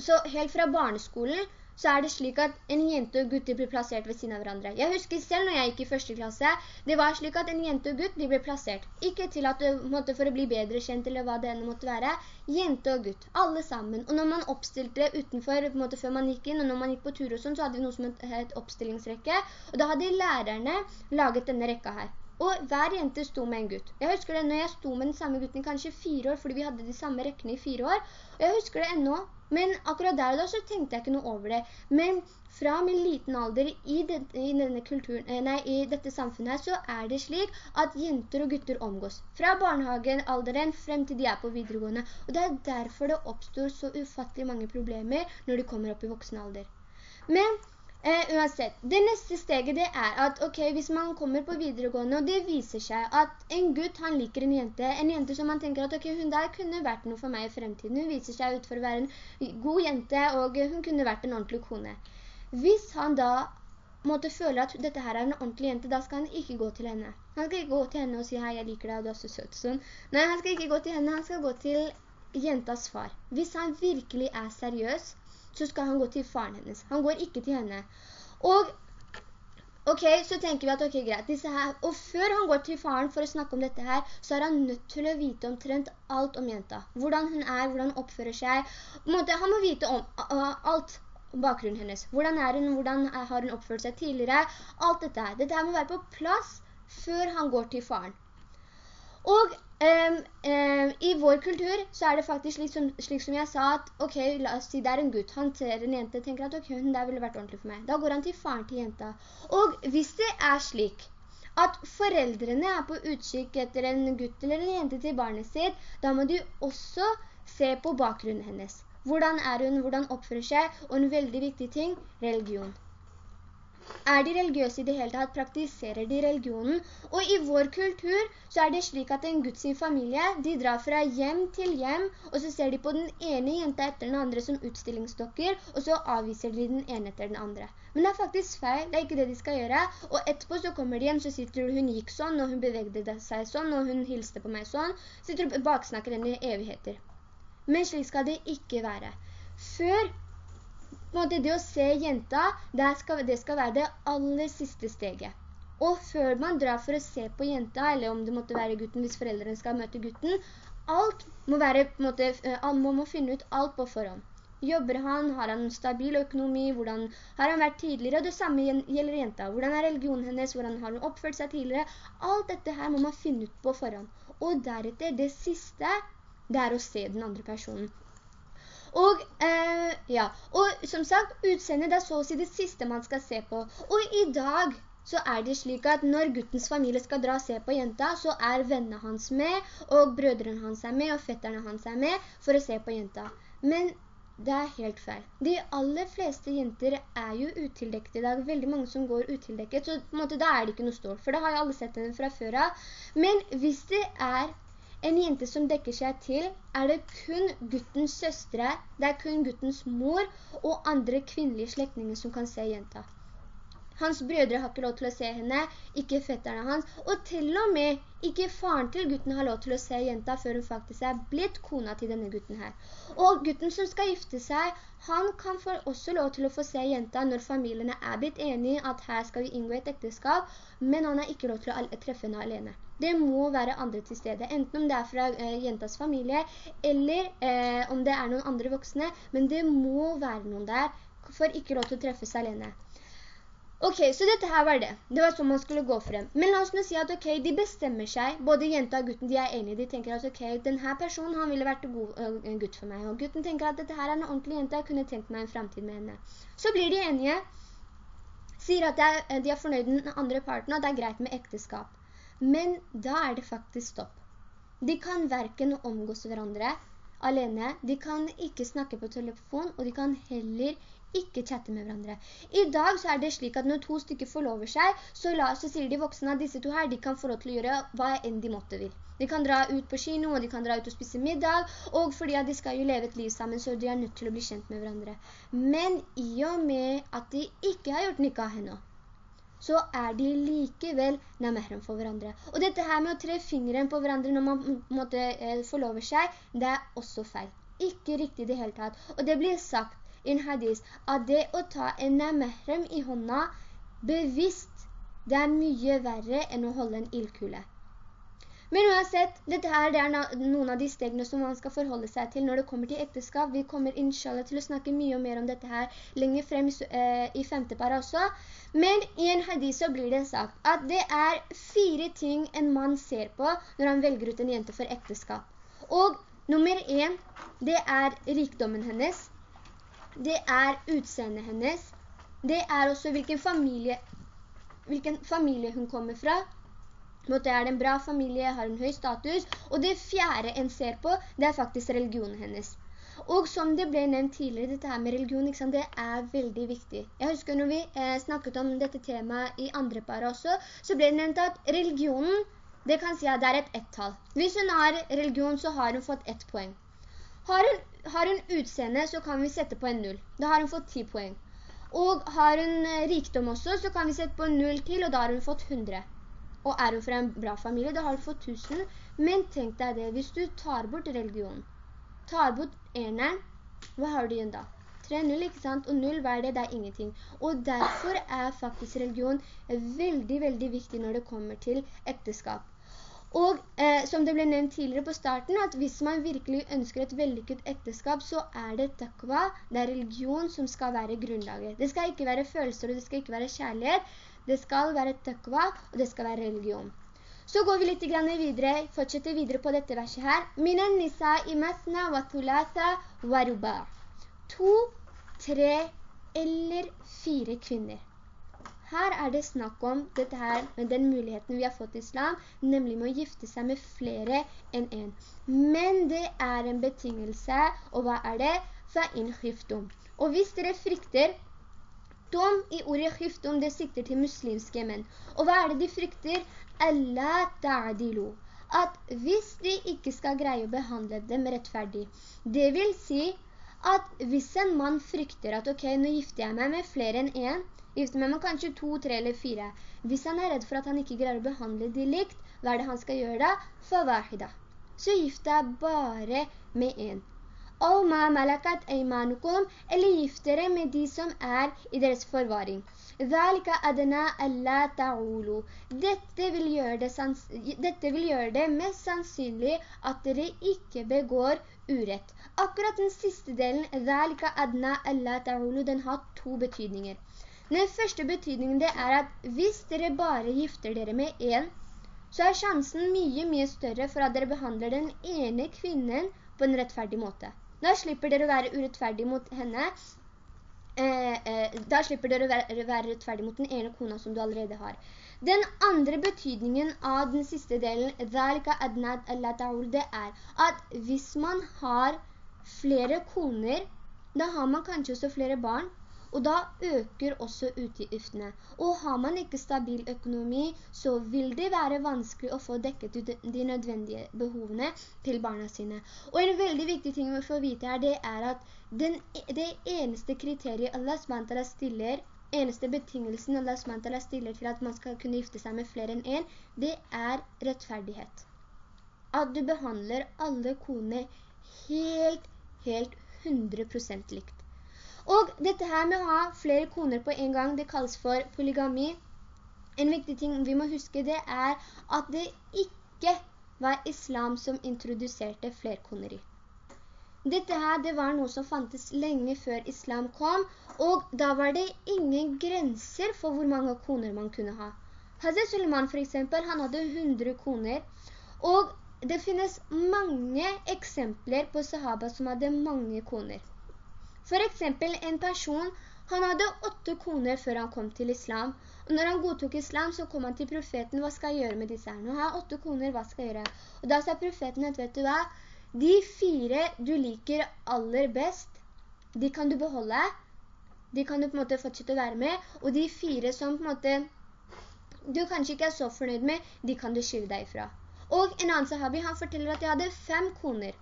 så helt fra barneskolen så er det slik at en jente og gutt blir plassert ved siden av hverandre. Jeg husker selv når jeg gikk i første klasse, det var slik at en jente og gutt ble plassert. Ikke til at det måtte for å bli bedre kjent eller hva det ene måtte være. Jente og gutt, alle sammen. Og når man oppstilte utenfor, på en måte før man gikk inn, og når man gikk på tur og sånn, så hadde vi noe som het oppstillingsrekke. Og da hadde lærerne laget denne rekka her. Og hver jente sto med en gutt. Jeg husker det når jeg sto med den samme gutten i kanskje fire år, fordi vi hadde de samme rekkene i fire år. Og jeg husker det ennå, men akkurat der og da så tenkte jeg ikke noe over det. Men fra min liten alder i, den, i kulturen, eh, nei, i dette samfunnet her, så er det slik at jenter og gutter omgås. Fra barnehagealderen frem til de er på videregående. Og det er derfor det oppstår så ufattelig mange problemer når de kommer opp i voksen alder. Men Eh, uansett, det neste steget det er at, ok, hvis man kommer på videregående, og det viser seg at en gutt, han liker en jente, en jente som man tenker at, ok, hun der kunne vært noe for meg i fremtiden, hun viser seg ut for å være en god jente, og hun kunne vært en ordentlig kone. Hvis han da måtte føle at dette her er en ordentlig jente, da skal han ikke gå til henne. Han skal ikke gå til henne og si, hei, jeg liker deg, og du er så søt sånn. Nei, han skal ikke gå til henne, han skal gå til jentas far. Hvis han virkelig er seriøs, så skal han gå til faren hennes. Han går ikke til henne. Og Ok, så tenker vi at ok, greit, disse her, og før han går til faren for å snakke om dette her, så er han nødt til å vite omtrent alt om jenta. Hvordan hun er, hvordan hun oppfører seg. Måte, han må vite om uh, alt bakgrunnen hennes. Hvordan er hun, hvordan har hun oppført seg tidligere. Alt dette her. Dette her må være på plass før han går til faren. Og um, i vår kultur så er det faktisk slik som, slik som, jeg sa at, ok, la oss si det er en gutt, han ser en jente, tenker at ok, hun der ville vært ordentlig for meg. Da går han til faren til jenta. Og hvis det er slik at foreldrene er på utkikk etter en gutt eller en jente til barnet sitt, da må de også se på bakgrunnen hennes. Hvordan er hun, hvordan oppfører seg, og en veldig viktig ting, religion. Er de religiøse i det hele tatt? Praktiserer de religionen? Og i vår kultur så er det slik at en Guds familie, de drar fra hjem til hjem, og så ser de på den ene jenta etter den andre som utstillingsdokker, og så avviser de den ene etter den andre. Men det er faktisk feil, det er ikke det de skal gjøre. Og etterpå så kommer de hjem, så sitter hun gikk sånn, og hun bevegde seg sånn, og hun hilste på meg sånn. Sitter og baksnakker henne i evigheter. Men slik skal det ikke være. Før måte, det å se jenta, det skal, det skal være det aller siste steget. Og før man drar for å se på jenta, eller om det måtte være gutten hvis foreldrene skal møte gutten, alt må være, måte, eh, man må finne ut alt på forhånd. Jobber han? Har han stabil økonomi? Hvordan har han vært tidligere? Det samme gjelder jenta. Hvordan er religionen hennes? Hvordan har hun oppført seg tidligere? Alt dette her må man finne ut på forhånd. Og deretter, det siste, det er å se den andre personen. Og, eh, ja, og som sagt, utseendet det er så å si det siste man skal se på. Og i dag så er det slik at når guttens familie skal dra og se på jenta, så er vennene hans med, og brødrene hans er med, og fetterne hans er med for å se på jenta. Men det er helt feil. De aller fleste jenter er jo utildekket i dag. Veldig mange som går utildekket, så på en måte da er det ikke noe stort, for da har jo alle sett henne fra før av. Men hvis det er en jente som dekker seg til, er det kun guttens søstre, det er kun guttens mor og andre kvinnelige slektinger som kan se jenta. Hans brødre har ikke lov til å se henne, ikke fetterne hans, og til og med ikke faren til gutten har lov til å se jenta før hun faktisk er blitt kona til denne gutten her. Og gutten som skal gifte seg, han kan også lov til å få se jenta når familiene er blitt enige at her skal vi inngå et ekteskap, men han har ikke lov til å treffe henne alene. Det må være andre til stede, enten om det er fra eh, jentas familie, eller eh, om det er noen andre voksne, men det må være noen der for ikke lov til å treffes alene. Ok, så dette her var det. Det var sånn man skulle gå frem. Men la oss nå si at ok, de bestemmer seg, både jenta og gutten, de er enige, de tenker at ok, denne personen han ville vært god, en gutt for meg, og gutten tenker at dette her er en ordentlig jente, jeg kunne tenkt meg en fremtid med henne. Så blir de enige, sier at de er fornøyd med den andre parten, og det er greit med ekteskap. Men da er det faktisk stopp. De kan hverken omgås hverandre alene, de kan ikke snakke på telefon, og de kan heller ikke chatte med hverandre. I dag så er det slik at når to stykker forlover seg, så, la, så sier de voksne at disse to her, de kan få lov til å gjøre hva enn de måtte vil. De kan dra ut på kino, og de kan dra ut og spise middag, og fordi at de skal jo leve et liv sammen, så de er nødt til å bli kjent med hverandre. Men i og med at de ikke har gjort nikah henne, så er de likevel namehren for hverandre. Og dette her med å tre fingeren på hverandre når man måtte eh, forlover seg, det er også feil. Ikke riktig det hele tatt. Og det blir sagt en hadis at det å ta en namehrem i hånda bevisst, det er mye verre enn å holde en ildkule. Men uansett, dette her det er noen av de stegene som man skal forholde seg til når det kommer til ekteskap. Vi kommer inshallah til å snakke mye mer om dette her lenger frem eh, i femte par også. Men i en hadis så blir det sagt at det er fire ting en mann ser på når han velger ut en jente for ekteskap. Og nummer en, det er rikdommen hennes det er utseendet hennes, det er også hvilken familie, hvilken familie hun kommer fra, Måte er det en bra familie, har en høy status, og det fjerde en ser på, det er faktisk religionen hennes. Og som det ble nevnt tidligere, dette her med religion, det er veldig viktig. Jeg husker når vi eh, snakket om dette temaet i andre par også, så ble det nevnt at religionen, det kan si at det er et ett-tall. Hvis hun har religion, så har hun fått ett poeng. Har hun, har hun utseende, så kan vi sette på en null. Da har hun fått 10 poeng. Og har hun eh, rikdom også, så kan vi sette på en null til, og da har hun fått 100. Og er hun fra en bra familie, da har hun fått 1000. Men tenk deg det, hvis du tar bort religion, tar bort eneren, hva har du igjen da? 3-0, ikke sant? Og 0, hva er det? Det er ingenting. Og derfor er faktisk religion veldig, veldig viktig når det kommer til ekteskap. Og eh, som det ble nevnt tidligere på starten, at hvis man virkelig ønsker et vellykket ekteskap, så er det takva, det er religion som skal være grunnlaget. Det skal ikke være følelser, og det skal ikke være kjærlighet. Det skal være takva, og det skal være religion. Så går vi litt videre, fortsetter videre på dette verset her. Minan nisa imasna wa thulatha wa ruba. To, tre eller fire kvinner. Her er det snakk om dette her med den muligheten vi har fått i islam, nemlig med å gifte seg med flere enn en. Men det er en betingelse, og hva er det? Fa'in khiftum. Og hvis dere frykter, dom i ordet khiftum, det sikter til muslimske menn. Og hva er det de frykter? Allah ta'adilu. At hvis de ikke skal greie å behandle dem rettferdig, det vil si at hvis en mann frykter at ok, nå gifter jeg meg med flere enn en, Gifte med meg kanskje to, tre eller fire. Hvis han er redd for at han ikke greier å behandle de likt, hva er det han skal gjøre da? Fawahida. Så gift deg bare med en. Og ma malakat eimanukum, eller gift dere med de som er i deres forvaring. Dette vil, det, dette vil gjøre det mest sannsynlig at dere ikke begår urett. Akkurat den siste delen, den har to betydninger. Den første betydningen det er at hvis dere bare gifter dere med en, så er sjansen mye, mye større for at dere behandler den ene kvinnen på en rettferdig måte. Da slipper dere å være urettferdig mot henne. Eh, eh, da slipper dere å være, være rettferdig mot den ene kona som du allerede har. Den andre betydningen av den siste delen, det er at hvis man har flere koner, da har man kanskje også flere barn, og da øker også utgiftene. Og har man ikke stabil økonomi, så vil det være vanskelig å få dekket de nødvendige behovene til barna sine. Og en veldig viktig ting vi får vite her, det er at den, det eneste kriteriet Allah SWT stiller, eneste betingelsen Allah SWT stiller til at man skal kunne gifte seg med flere enn en, det er rettferdighet. At du behandler alle koner helt, helt 100% likt. Og dette her med å ha flere koner på en gang, det kalles for polygami. En viktig ting vi må huske det er at det ikke var islam som introduserte flerkoneri. Dette her, det var noe som fantes lenge før islam kom, og da var det ingen grenser for hvor mange koner man kunne ha. Hazret Suleiman for eksempel, han hadde 100 koner, og det finnes mange eksempler på sahaba som hadde mange koner. For eksempel en person, han hadde åtte koner før han kom til islam, og når han godtok islam, så kom han til profeten, hva skal jeg gjøre med disse her? Nå har jeg åtte koner, hva skal jeg gjøre? Og da sa profeten at, vet du hva, de fire du liker aller best, de kan du beholde, de kan du på en måte fortsette å være med, og de fire som på en måte du kanskje ikke er så fornøyd med, de kan du skyve deg fra. Og en annen sahabi, han forteller at jeg hadde fem koner.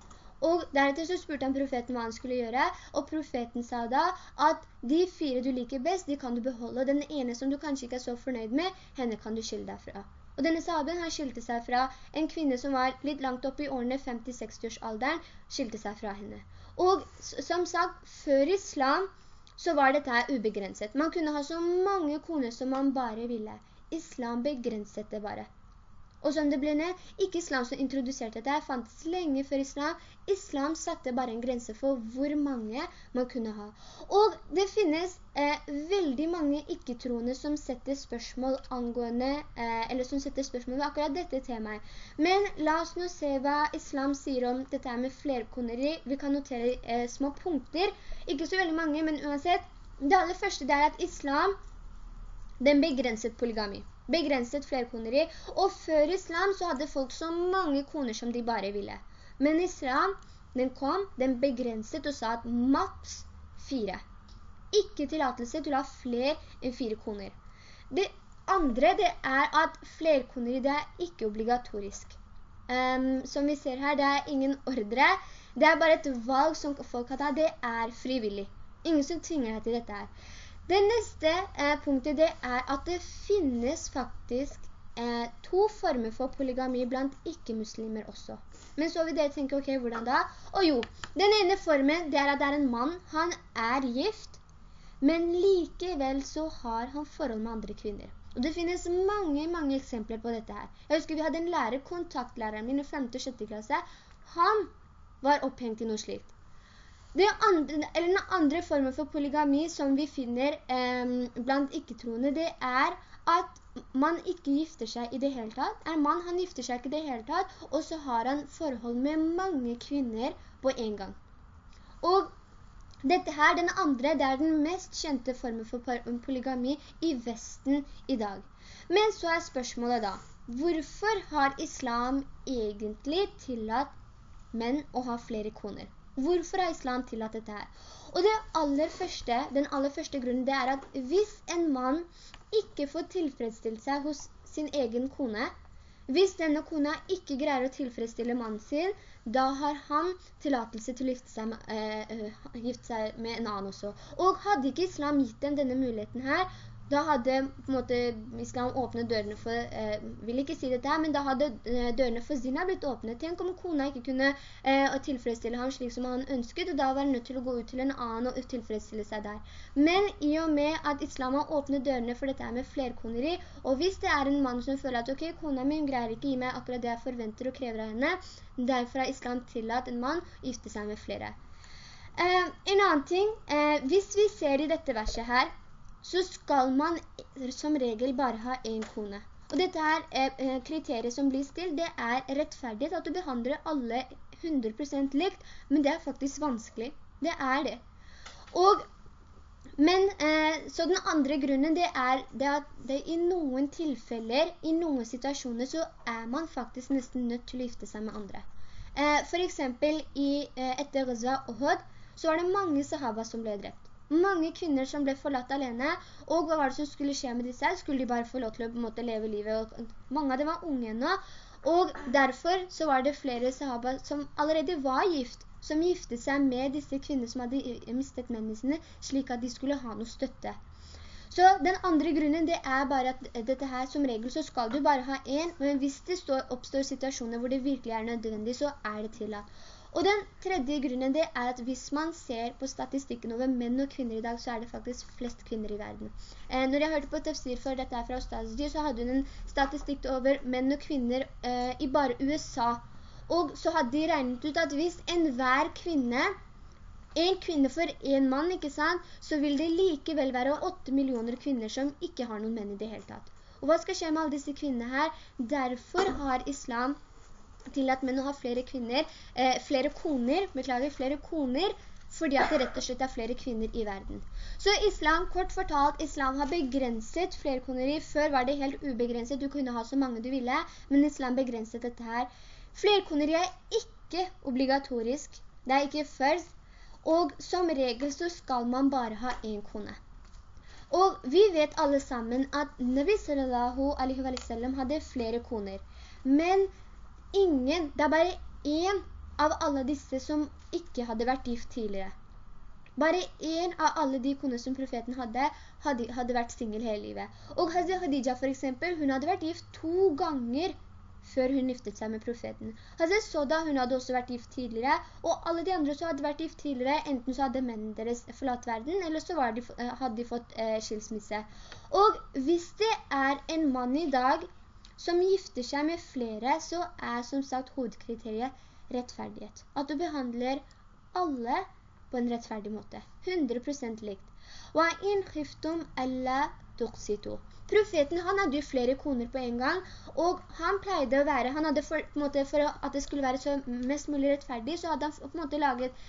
Og deretter så spurte han profeten hva han skulle gjøre, og profeten sa da at de fire du liker best, de kan du beholde, og den ene som du kanskje ikke er så fornøyd med, henne kan du skille deg fra. Og denne sahaben, han skilte seg fra en kvinne som var litt langt opp i årene 50-60 års alderen, skilte seg fra henne. Og som sagt, før islam så var dette ubegrenset. Man kunne ha så mange koner som man bare ville. Islam begrenset det bare. Og som det ble ned, ikke islam som introduserte dette, fantes lenge før islam. Islam satte bare en grense for hvor mange man kunne ha. Og det finnes eh, veldig mange ikke-troende som setter spørsmål angående, eh, eller som setter spørsmål ved akkurat dette temaet. Men la oss nå se hva islam sier om dette med flerkoneri. Vi kan notere eh, små punkter, ikke så veldig mange, men uansett. Det aller første er at islam, den begrenset polygami begrenset flerkoneri, og før islam så hadde folk så mange koner som de bare ville. Men islam, den kom, den begrenset og sa at maks fire. Ikke tillatelse til å ha flere enn fire koner. Det andre det er at flerkoneri det er ikke obligatorisk. Um, som vi ser her, det er ingen ordre. Det er bare et valg som folk har tatt. Det er frivillig. Ingen som tvinger deg til dette her. Det neste eh, punktet det er at det finnes faktisk eh, to former for polygami blant ikke-muslimer også. Men så vil dere tenke, ok, hvordan da? Og jo, den ene formen det er at det er en mann, han er gift, men likevel så har han forhold med andre kvinner. Og det finnes mange, mange eksempler på dette her. Jeg husker vi hadde en lærer, kontaktlæreren min i 5. og 6. klasse. Han var opphengt i noe slikt. Andre, den andre formen for polygami som vi finner eh, blant ikke-troende, det er at man ikke gifter seg i det hele tatt. En mann, han gifter seg ikke i det hele tatt, og så har han forhold med mange kvinner på en gang. Og dette her, den andre, det er den mest kjente formen for polygami i Vesten i dag. Men så er spørsmålet da, hvorfor har islam egentlig tillatt menn å ha flere koner? Hvorfor har islam tillatt dette her? Og det aller første, den aller første grunnen det er at hvis en mann ikke får tilfredsstilt seg hos sin egen kone, hvis denne kona ikke greier å tilfredsstille mannen sin, da har han tillatelse til å gifte seg, med, øh, gifte seg med en annen også. Og hadde ikke islam gitt dem denne muligheten her, da hadde på en måte islam åpnet dørene for, eh, vil ikke si dette her, men da hadde eh, dørene for zina blitt åpnet. Tenk om kona ikke kunne eh, tilfredsstille ham slik som han ønsket, og da var han nødt til å gå ut til en annen og tilfredsstille seg der. Men i og med at islam har åpnet dørene for dette her med flerkoneri, og hvis det er en mann som føler at ok, kona min greier ikke gi meg akkurat det jeg forventer og krever av henne, derfor har islam tillatt en mann å gifte seg med flere. Eh, en annen ting, eh, hvis vi ser i dette verset her, så skal man som regel bare ha en kone. Og dette her eh, kriteriet som blir stilt, det er rettferdighet, at du behandler alle 100% likt, men det er faktisk vanskelig. Det er det. Og, men, eh, så den andre grunnen det er det at det i noen tilfeller, i noen situasjoner, så er man faktisk nesten nødt til å gifte seg med andre. Eh, for eksempel i, eh, etter Gaza og Hod, så var det mange sahaba som ble drept. Mange kvinner som ble forlatt alene, og hva var det som skulle skje med disse? Skulle de bare få lov til å måte, leve livet? Og mange av dem var unge ennå, og derfor så var det flere sahaba som allerede var gift, som gifte seg med disse kvinner som hadde mistet mennene sine, slik at de skulle ha noe støtte. Så den andre grunnen det er bare at dette her som regel så skal du bare ha en, men hvis det står, oppstår situasjoner hvor det virkelig er nødvendig, så er det tillatt. Og den tredje grunnen det er at hvis man ser på statistikken over menn og kvinner i dag, så er det faktisk flest kvinner i verden. Eh, når jeg hørte på tefsir før dette er fra Ostazdi, så hadde hun en statistikk over menn og kvinner eh, i bare USA. Og så hadde de regnet ut at hvis enhver kvinne, en kvinne for en mann, ikke sant, så vil det likevel være 8 millioner kvinner som ikke har noen menn i det hele tatt. Og hva skal skje med alle disse kvinnene her? Derfor har islam tillatt menn har ha flere kvinner, eh, flere koner, beklager, flere koner, fordi at det rett og slett er flere kvinner i verden. Så islam, kort fortalt, islam har begrenset flerkoneri. Før var det helt ubegrenset, du kunne ha så mange du ville, men islam begrenset dette her. Flerkoneri er ikke obligatorisk, det er ikke først, og som regel så skal man bare ha en kone. Og vi vet alle sammen at Nabi sallallahu alaihi wa sallam hadde flere koner. Men ingen, det er bare en av alle disse som ikke hadde vært gift tidligere. Bare en av alle de koner som profeten hadde, hadde, hadde vært single hele livet. Og Hazret Khadija for eksempel, hun hadde vært gift to ganger før hun giftet seg med profeten. Hazret Soda, hun hadde også vært gift tidligere, og alle de andre som hadde vært gift tidligere, enten så hadde mennene deres forlatt verden, eller så de, hadde de fått eh, skilsmisse. Og hvis det er en mann i dag som gifter seg med flere, så er som sagt hovedkriteriet rettferdighet. At du behandler alle på en rettferdig måte. 100% likt. وَإِنْ خِفْتُمْ أَلَّا تُقْسِتُوا Profeten han hadde jo flere koner på en gang, og han pleide å være, han hadde for, måte, for at det skulle være så mest mulig rettferdig, så hadde han på en måte laget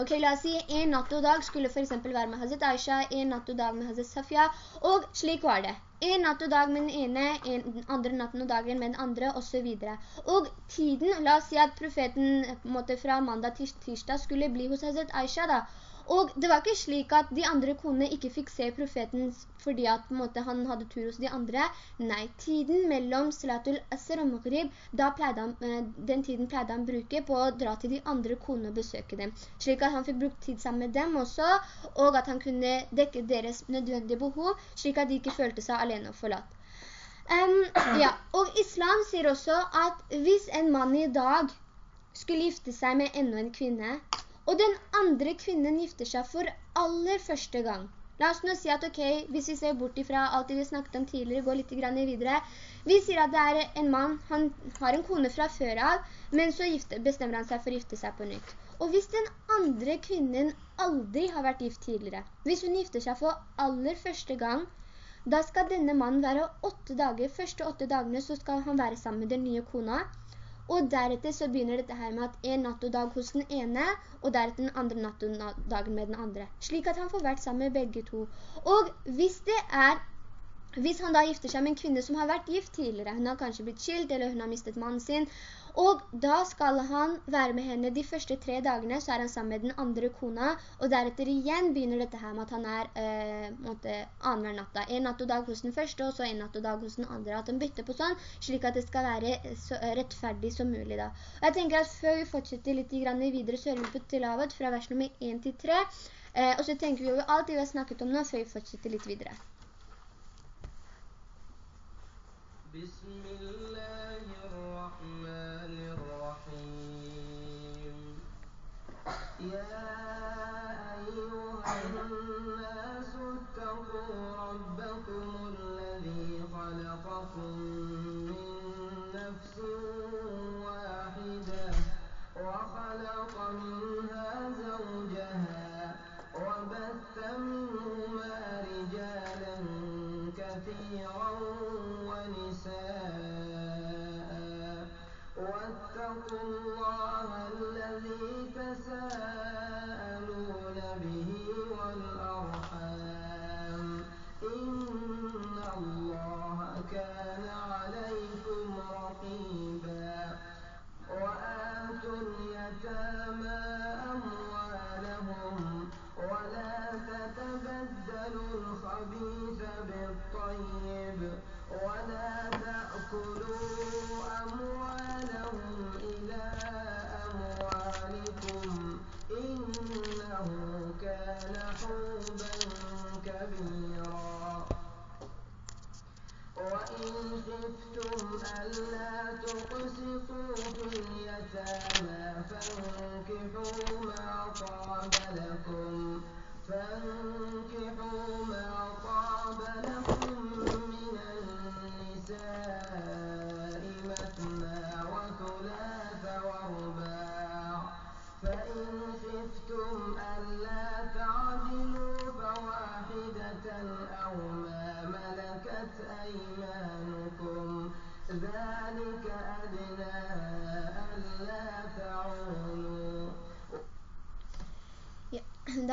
Ok, la oss si en natt og dag skulle for eksempel være med Hazret Aisha, en natt og dag med Hazret Safia, og slik var det. En natt og dag med den ene, en andre natten og dagen med den andre, og så videre. Og tiden, la oss si at profeten måte, fra mandag til tirsdag skulle bli hos Hazret Aisha da, og det var ikke slik at de andre konene ikke fikk se profeten fordi at måte, han hadde tur hos de andre. Nei, tiden mellom Salatul Asr og Maghrib, han, eh, den tiden pleide han bruke på å dra til de andre konene og besøke dem. Slik at han fikk brukt tid sammen med dem også, og at han kunne dekke deres nødvendige behov, slik at de ikke følte seg alene og forlatt. Um, ja, og islam sier også at hvis en mann i dag skulle gifte seg med enda en kvinne, og den andre kvinnen gifter seg for aller første gang. La oss nå si at, ok, hvis vi ser bort ifra alt vi snakket om tidligere, går litt videre. Vi sier at det er en mann, han har en kone fra før av, men så bestemmer han seg for å gifte seg på nytt. Og hvis den andre kvinnen aldri har vært gift tidligere, hvis hun gifter seg for aller første gang, da skal denne mannen være åtte dager, første åtte dagene så skal han være sammen med den nye kona, og deretter så begynner dette her med at en natt og dag hos den ene, og deretter den andre natt og dagen med den andre. Slik at han får vært sammen med begge to. Og hvis det er hvis han da gifter seg med en kvinne som har vært gift tidligere, hun har kanskje blitt skilt, eller hun har mistet mannen sin, og da skal han være med henne de første tre dagene, så er han sammen med den andre kona, og deretter igjen begynner dette her med at han er eh, måte, annenhver natta. En natt og dag hos den første, og så en natt og dag hos den andre. At han bytter på sånn, slik at det skal være så rettferdig som mulig da. Og jeg tenker at før vi fortsetter litt videre, så hører vi på tilavet fra vers nummer 1 til 3, eh, og så tenker vi over alt vi har snakket om nå, før vi fortsetter litt videre. يا Yeah.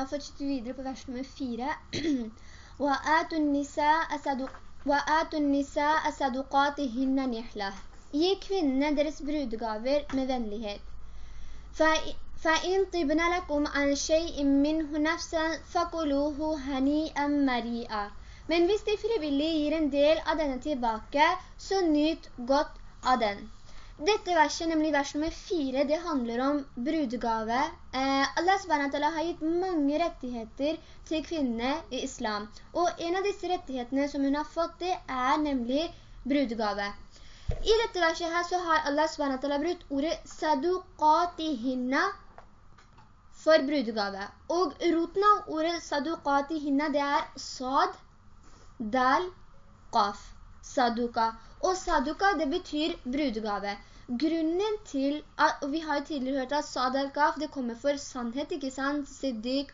fortsetter vi videre på vers nummer 4. وَآتُ النِّسَاءَ صَدُقَ- وَآتُ النِّسَاءَ صَدُقَاتِهِنَّ نِحْلَةً Gi kvinnene deres brudegaver med vennlighet. فَإِ- فَإِن طِبْنَ لَكُمْ عَنْ شَيْءٍ مِّنْهُ نَفْسًا فَكُلُوهُ هَنِيئًا مَرِيئًا Men hvis de frivillig gir en del av denne tilbake, så nyt godt av den. Dette verset, nemlig vers nummer 4, det handler om brudegave. Eh, Allah SWT har gitt mange rettigheter til kvinnene i islam. Og en av disse rettighetene som hun har fått, det er nemlig brudegave. I dette verset her så har Allah SWT brukt ordet saduqatihinna for brudegave. Og roten av ordet saduqatihinna det er sad, dal, qaf, saduka. Og saduka det betyr brudegave. Grunnen til at, og vi har jo tidligere hørt at sad det kommer for sannhet, ikke sant? Siddiq.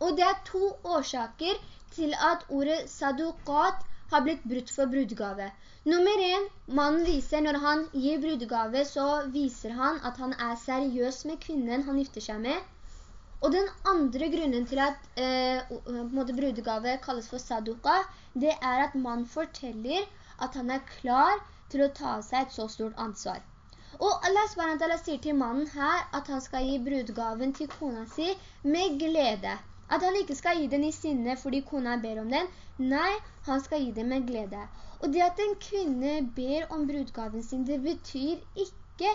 Og det er to årsaker til at ordet sadukat har blitt brutt for brudegave. Nummer en, mannen viser når han gir brudegave, så viser han at han er seriøs med kvinnen han gifter seg med. Og den andre grunnen til at eh, brudegave kalles for saduka, det er at man forteller at han er klar til å ta seg et så stort ansvar. Og Allah SWT sier til mannen her at han skal gi brudgaven til kona si med glede. At han ikke skal gi den i sinne fordi kona ber om den. Nei, han skal gi den med glede. Og det at en kvinne ber om brudgaven sin, det betyr ikke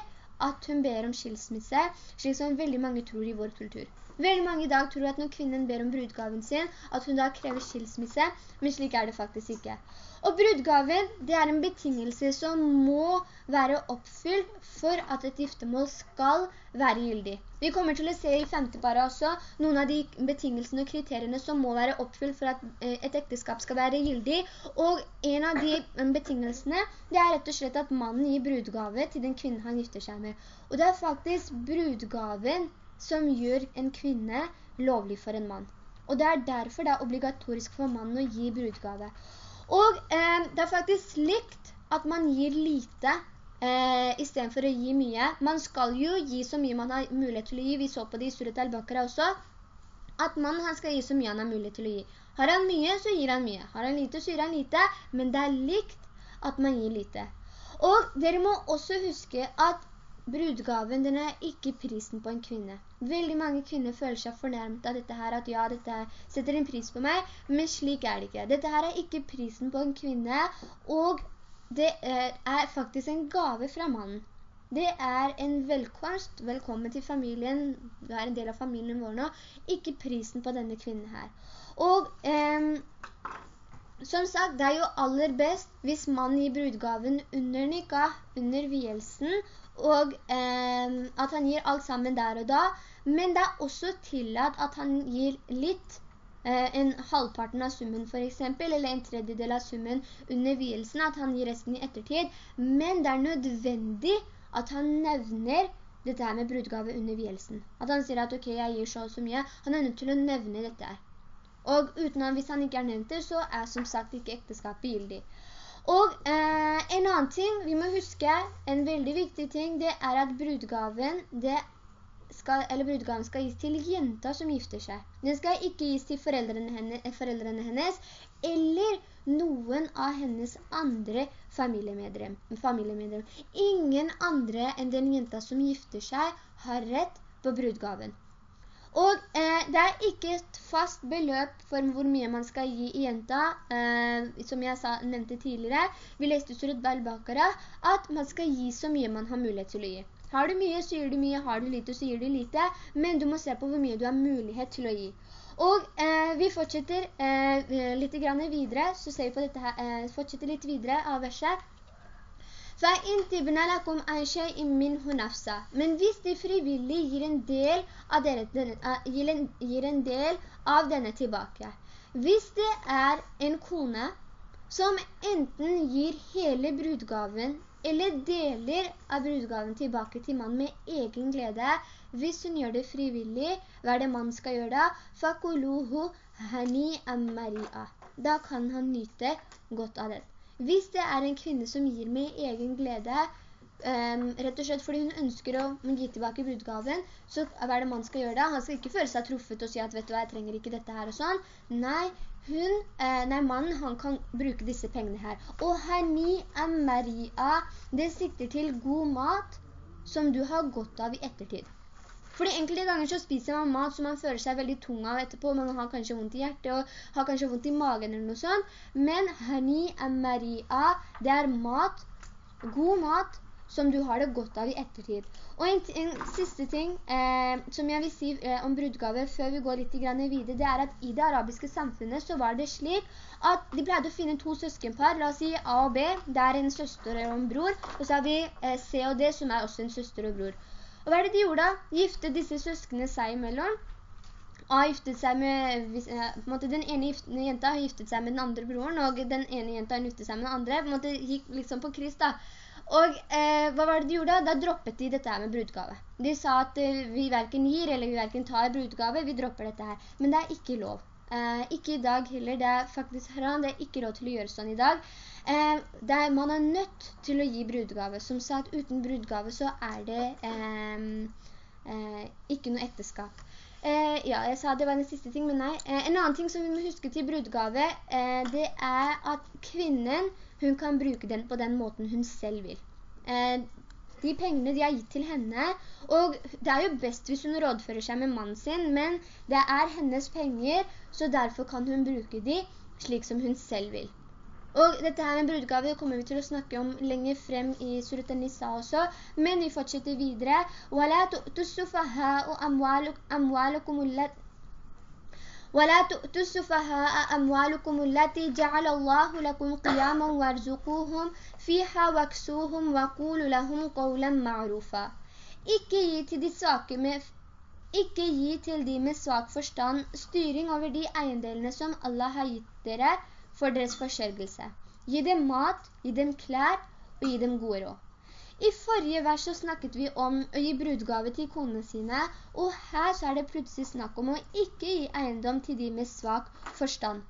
at hun ber om skilsmisse, slik som veldig mange tror i vår kultur. Veldig mange i dag tror at når kvinnen ber om brudgaven sin, at hun da krever skilsmisse, men slik er det faktisk ikke. Og brudgaven, det er en betingelse som må være oppfylt for at et giftemål skal være gyldig. Vi kommer til å se i femte para også noen av de betingelsene og kriteriene som må være oppfylt for at eh, et ekteskap skal være gyldig. Og en av de eh, betingelsene, det er rett og slett at mannen gir brudgave til den kvinnen han gifter seg med. Og det er faktisk brudgaven som gjør en kvinne lovlig for en mann. Og det er derfor det er obligatorisk for mannen å gi brudgave. Og eh, det er faktisk likt at man gir lite eh, i stedet for å gi mye. Man skal jo gi så mye man har mulighet til å gi. Vi så på det i Surat al-Bakra også. At mannen skal gi så mye han har mulighet til å gi. Har han mye, så gir han mye. Har han lite, så gir han lite. Men det er likt at man gir lite. Og dere må også huske at brudgaven, den er ikke prisen på en kvinne. Veldig mange kvinner føler seg fornærmet av dette her, at ja, dette setter en pris på meg, men slik er det ikke. Dette her er ikke prisen på en kvinne, og det er, faktisk en gave fra mannen. Det er en velkomst, velkommen til familien, du er en del av familien vår nå, ikke prisen på denne kvinnen her. Og eh, som sagt, det er jo aller best hvis mannen gir brudgaven under nikah, under vielsen, og eh, at han gir alt sammen der og da, men det er også tillatt at han gir litt, eh, en halvparten av summen for eksempel, eller en tredjedel av summen under vielsen, at han gir resten i ettertid, men det er nødvendig at han nevner dette her med brudgave under vielsen. At han sier at ok, jeg gir så og så mye, han er nødt til å nevne dette her. Og uten at, hvis han ikke er nevnt det, så er som sagt ikke ekteskapet gyldig. Og eh, en annen ting vi må huske, en veldig viktig ting, det er at brudgaven, skal, eller brudgaven skal gis til jenta som gifter seg. Den skal ikke gis til foreldrene hennes, foreldrene hennes eller noen av hennes andre familiemedlem. Ingen andre enn den jenta som gifter seg har rett på brudgaven. Og eh, det er ikke et fast beløp for hvor mye man skal gi i jenta, eh, som jeg sa, nevnte tidligere. Vi leste i Surat Balbakara at man skal gi så mye man har mulighet til å gi. Har du mye, så gir du mye. Har du lite, så gir du lite. Men du må se på hvor mye du har mulighet til å gi. Og eh, vi fortsetter eh, litt videre, så ser vi på dette her, eh, fortsetter litt videre av verset. فَإِن تِبْنَ لَكُمْ عَنْ شَيْءٍ مِّنْهُ نَفْسًا Men hvis de frivillig gir en del av, dere, denne, gir en, gir en del av denne tilbake. Hvis det er en kone som enten gir hele brudgaven eller deler av brudgaven tilbake til mannen med egen glede, hvis hun gjør det frivillig, hva er det mannen skal gjøre da? فَكُلُوهُ هَنِي أَمَّرِيَا da kan han nyte godt av det. Hvis det er en kvinne som gir med egen glede, Um, rett og slett fordi hun ønsker å gi tilbake brudgaven, så hva er det man skal gjøre da? Han skal ikke føle seg truffet og si at, vet du hva, jeg trenger ikke dette her og sånn. Nei, hun, eh, nei, mannen, han kan bruke disse pengene her. Og hani amaria, det sikter til god mat som du har godt av i ettertid. Fordi enkelte ganger så spiser man mat som man føler seg veldig tung av etterpå, man har kanskje vondt i hjertet og har kanskje vondt i magen eller noe sånt. Men hani amaria, det er mat, god mat, som du har det godt av i ettertid. Og en, en siste ting eh, som jeg vil si eh, om brudgave før vi går litt videre, det er at i det arabiske samfunnet så var det slik at de pleide å finne to søskenpar, la oss si A og B, det er en søster og en bror, og så har vi eh, C og D som er også en søster og bror. Og hva er det de gjorde da? De Gifte disse søskene seg imellom. A giftet seg med, eh, en måte den ene jenta har giftet seg med den andre broren, og den ene jenta har giftet seg med den andre, på måte gikk liksom på kryss da. Og eh, hva var det de gjorde? Da droppet de dette her med brudgave. De sa at eh, vi hverken gir eller vi hverken tar brudgave, vi dropper dette her. Men det er ikke lov. Eh, ikke i dag heller, det er faktisk haram, det er ikke råd til å gjøre sånn i dag. Eh, er, man er nødt til å gi brudgave. Som sagt, uten brudgave så er det eh, eh, ikke noe ekteskap. Eh, ja, jeg sa det var den siste ting, men nei. Eh, en annen ting som vi må huske til brudgave, eh, det er at kvinnen hun kan bruke den på den måten hun selv vil de pengene de har gitt til henne, og det er jo best hvis hun rådfører seg med mannen sin, men det er hennes penger, så derfor kan hun bruke de slik som hun selv vil. Og dette her med brudgave kommer vi til å snakke om lenger frem i Surat nisa også, men vi fortsetter videre. «Wala tu'tussufaha og amwalakum ولا تؤتوا السفهاء أموالكم التي جعل الله لكم قياما وارزقوهم فيها واكسوهم وقولوا لهم قولا معروفا Ikke gi til de svake med ikke gi til de med svak forstand styring over de eiendelene som Allah har gitt dere for deres forsørgelse. Gi dem mat, gi dem klær og gi dem gode råd. I forrige vers så snakket vi om å gi brudgave til konene sine, og her så er det plutselig snakk om å ikke gi eiendom til de med svak forstand.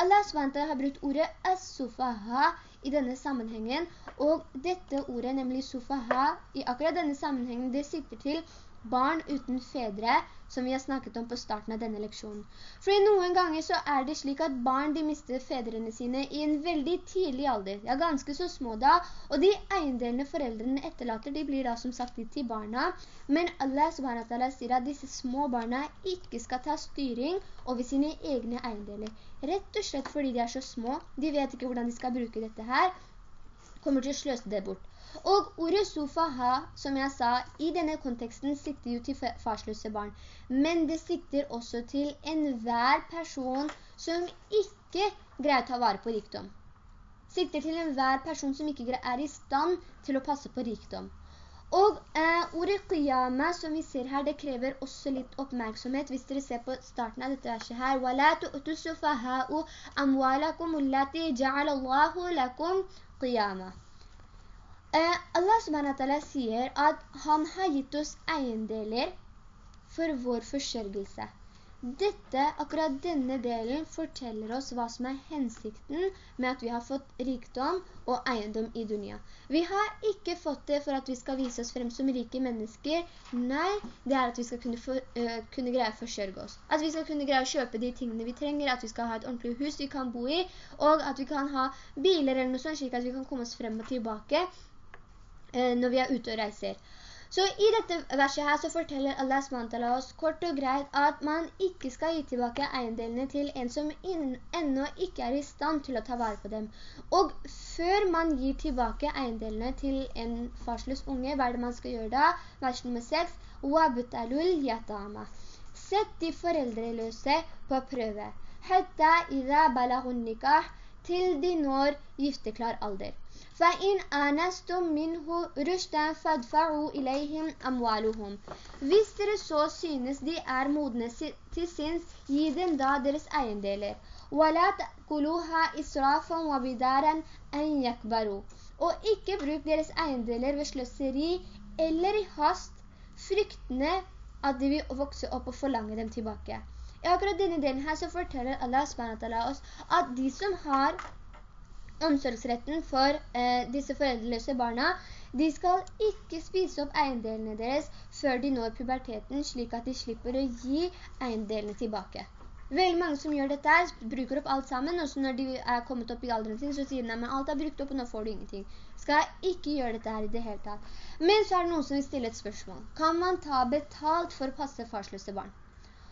Allah SWT har brukt ordet as-sufaha i denne sammenhengen, og dette ordet, nemlig sufaha, i akkurat denne sammenhengen, det sikter til barn uten fedre, som vi har snakket om på starten av denne leksjonen. For noen ganger så er det slik at barn de mister fedrene sine i en veldig tidlig alder. Ja, ganske så små da. Og de eiendelene foreldrene etterlater, de blir da som sagt litt til barna. Men Allah subhanahu sier at disse små barna ikke skal ta styring over sine egne eiendeler. Rett og slett fordi de er så små. De vet ikke hvordan de skal bruke dette her. Kommer til å sløse det bort. Og ordet sofaha, som jeg sa, i denne konteksten sikter jo til farsløse barn. Men det sikter også til enhver person som ikke greier å ta vare på rikdom. Sikter til enhver person som ikke er i stand til å passe på rikdom. Og eh, ordet qiyama som vi ser her, det krever også litt oppmerksomhet. Hvis dere ser på starten av dette verset her. وَلَا تُؤْتُ سُفَهَاءُ أَمْوَالَكُمُ الَّتِي جَعَلَ اللَّهُ لَكُمْ قِيَامًا Eh, Allah subhanahu sier at han har gitt oss eiendeler for vår forsørgelse. Dette, akkurat denne delen, forteller oss hva som er hensikten med at vi har fått rikdom og eiendom i dunia. Vi har ikke fått det for at vi skal vise oss frem som rike mennesker. Nei, det er at vi skal kunne, for, uh, kunne greie å forsørge oss. At vi skal kunne greie å kjøpe de tingene vi trenger, at vi skal ha et ordentlig hus vi kan bo i, og at vi kan ha biler eller noe sånt, slik at vi kan komme oss frem og tilbake Eh, når vi er ute og reiser. Så i dette verset her så forteller Allah SWT oss kort og greit at man ikke skal gi tilbake eiendelene til en som enda ikke er i stand til å ta vare på dem. Og før man gir tilbake eiendelene til en farsløs unge, hva er det man skal gjøre da? Vers nummer 6. «Wabtalul yatama». Sett de foreldreløse på prøve. «Hatta idha balahun nikah» til de når gifteklar alder. فَإِنْ آنَسْتُمْ مِنْهُ رُشْدًا فَادْفَعُوا إِلَيْهِمْ أَمْوَالُهُمْ Hvis dere så synes de er modne til sinns, gi dem da deres eiendeler. وَلَا تَأْكُلُوهَا إِسْرَافًا وَبِدَارًا أَنْ يَكْبَرُوا Og ikke bruk deres eiendeler ved sløseri eller i hast, fryktende at de vil vokse opp og forlange dem tilbake. I akkurat denne delen her så forteller Allah SWT oss at de som har omsorgsretten for eh, disse foreldreløse barna. De skal ikke spise opp eiendelene deres før de når puberteten, slik at de slipper å gi eiendelene tilbake. Veldig mange som gjør dette her, bruker opp alt sammen, og så når de er kommet opp i alderen sin, så sier de, men alt er brukt opp, og nå får du ingenting. Skal ikke gjøre dette her i det hele tatt? Men så er det noen som vil stille et spørsmål. Kan man ta betalt for å passe farsløse barn?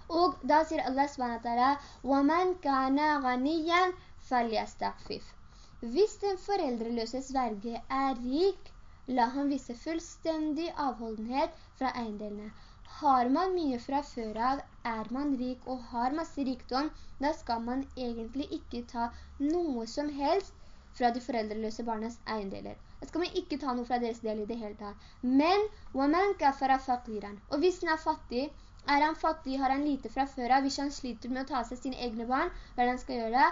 Og da sier Allah SWT, «Waman kana ghaniyan faljastafif». Hvis den foreldreløse sverge er rik, la han vise fullstendig avholdenhet fra eiendelene. Har man mye fra før av, er man rik og har masse rikdom, da skal man egentlig ikke ta noe som helst fra de foreldreløse barnas eiendeler. Da skal man ikke ta noe fra deres del i det hele tatt. Men, og hvis han er fattig, er han fattig, har han lite fra før av, hvis han sliter med å ta seg sine egne barn, hva er det han skal gjøre?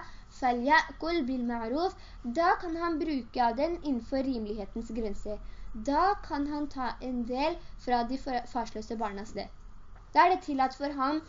Da kan han bruke av den innenfor rimelighetens grenser da kan han ta en del fra de farsløse barnas del. Da er det tillatt for ham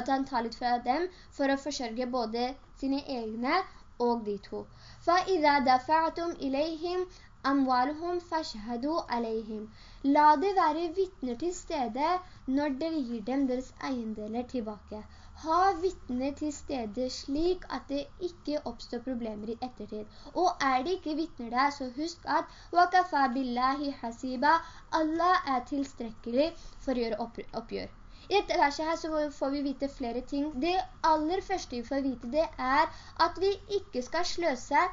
at han tar litt fra dem for å forsørge både sine egne og de to. فَإِذَا دَفَعْتُمْ إِلَيْهِمْ أَمْوَالُهُمْ فَشْهَدُوا عَلَيْهِمْ La det være vittner til stede når dere gir dem deres eiendeler tilbake ha vittner til stede slik at det ikke oppstår problemer i ettertid. Og er det ikke vittner der, så husk at «Wakafa billahi hasiba» Allah er tilstrekkelig for å gjøre oppgjør. I dette verset her så får vi vite flere ting. Det aller første vi får vite det er at vi ikke skal sløse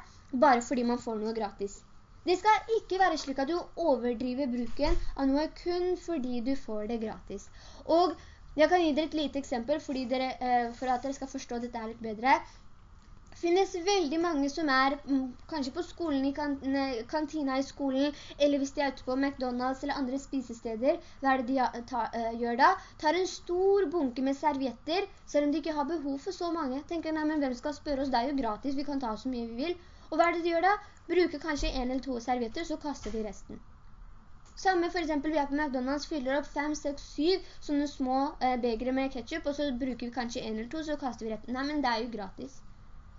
bare fordi man får noe gratis. Det skal ikke være slik at du overdriver bruken av noe kun fordi du får det gratis. Og jeg kan gi dere et lite eksempel dere, eh, for at dere skal forstå dette litt bedre. Det finnes veldig mange som er mm, kanskje på skolen, i kantina i skolen, eller hvis de er ute på McDonalds eller andre spisesteder. Hva er det de ta, uh, gjør da? Tar en stor bunke med servietter, selv om de ikke har behov for så mange. Tenker, nei, men hvem skal spørre oss? Det er jo gratis, vi kan ta så mye vi vil. Og hva er det de gjør da? Bruker kanskje en eller to servietter, så kaster de resten. Samme for eksempel, vi er på McDonalds, fyller opp 5, 6, 7 sånne små eh, begre med ketchup, og så bruker vi kanskje en eller to, så kaster vi retten. Nei, men det er jo gratis.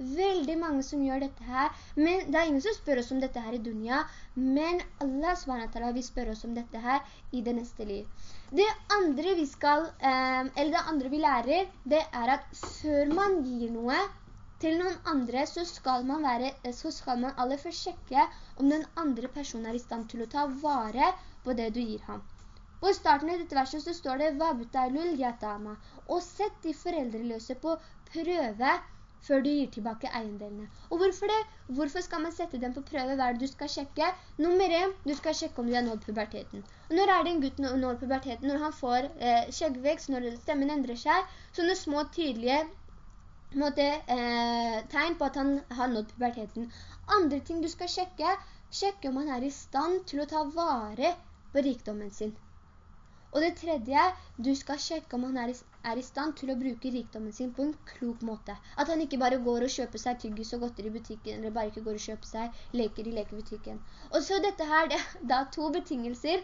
Veldig mange som gjør dette her, men det er ingen som spør oss om dette her i dunya, men Allah SWT vil spørre oss om dette her i det neste liv. Det andre vi skal, eh, eller det andre vi lærer, det er at før man gir noe, til noen andre, så skal være, så skal man aller først sjekke om den andre personen er i stand til å ta vare på det du gir ham. På starten av dette verset så står det «Vabutailul yatama» og sett de foreldreløse på prøve før du gir tilbake eiendelene. Og hvorfor det? Hvorfor skal man sette dem på prøve? Hva du skal sjekke? Nummer 1, du skal sjekke om du har nådd puberteten. Og når er det en gutt når puberteten? Når han får eh, skjeggvekst, når stemmen endrer seg, sånne små tydelige måte, eh, tegn på at han har nådd puberteten. Andre ting du skal sjekke, sjekke om han er i stand til å ta vare på rikdommen sin. Og det tredje, du skal sjekke om han er i, er i stand til å bruke rikdommen sin på en klok måte. At han ikke bare går og kjøper seg tyggis og godter i butikken, eller bare ikke går og kjøper seg leker i lekebutikken. Og så dette her, det, er er to betingelser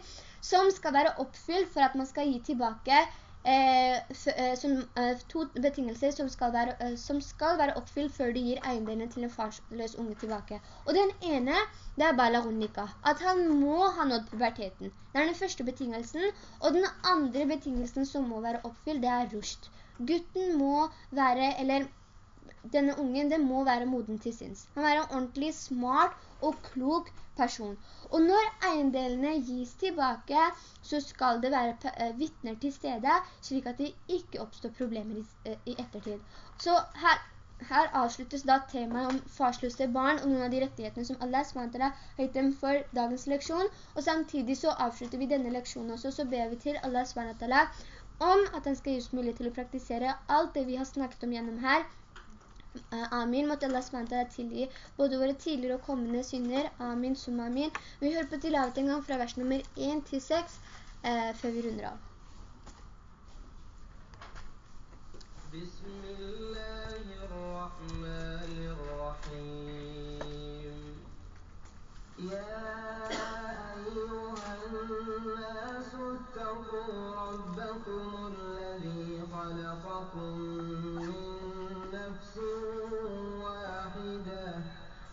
som skal være oppfylt for at man skal gi tilbake som, eh, to betingelser som skal, være, eh, som skal, være, oppfylt før du gir eiendelene til en farsløs unge tilbake. Og den ene, det er balagunika. At han må ha nådd puberteten. Det er den første betingelsen. Og den andre betingelsen som må være oppfylt, det er rusht. Gutten må være, eller denne ungen, det må være moden til sinns. Han må være ordentlig smart og klok person. Og når eiendelene gis tilbake, så skal det være eh, vittner til stede, slik at det ikke oppstår problemer i, eh, ettertid. Så her, her, avsluttes da temaet om farsløse barn og noen av de rettighetene som Allah SWT har gitt dem for dagens leksjon. Og samtidig så avslutter vi denne leksjonen også, så ber vi til Allah SWT om at han skal gi oss mulighet til å praktisere alt det vi har snakket om gjennom her, amin. Måtte Allah SWT tilgi både våre tidligere og kommende synder. Amin, sum amin. Vi hører på tilavet en gang fra vers nummer 1 til 6 eh, før vi runder av. Bismillahirrahmanirrahim. Ja, أيها الناس اتقوا ربكم الذي خلقكم خلقكم من نفس واحدة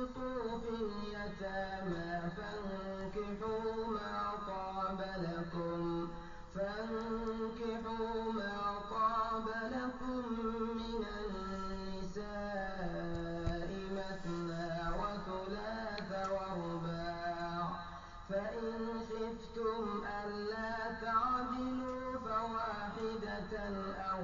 تقسطوا في اليتامى فانكحوا ما طاب لكم فانكحوا ما طاب لكم من النساء مثنى وثلاث ورباع فإن خفتم ألا تعدلوا فواحدة أو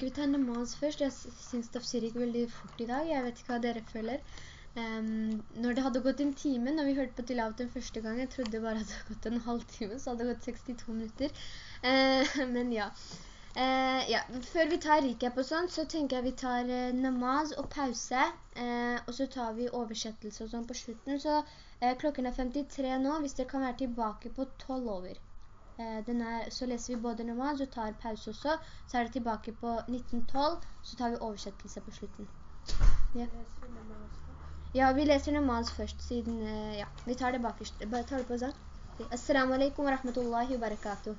tenker vi tar namaz først. Jeg sy- synes tafsir gikk veldig fort i dag. Jeg vet ikke hva dere føler. Um, når det hadde gått en time, når vi hørte på tilavet første gang, jeg trodde bare det hadde gått en halvtime, så hadde det gått 62 minutter. Uh, men ja. Uh, ja. Før vi tar recap og sånn, så tenker jeg vi tar uh, namaz og pause, og så tar vi oversettelse og sånn på slutten. Så klokken er 53 nå, hvis dere kan være tilbake på 12 over. Eh, er, så leser vi både namaz og tar pause også. Så er det tilbake på 1912, så tar vi oversettelse på slutten. Ja, ja vi leser namaz først, siden, eh, ja, vi tar det bakerst. Bare tar det på sånn. Assalamu alaikum wa rahmatullahi wa barakatuh.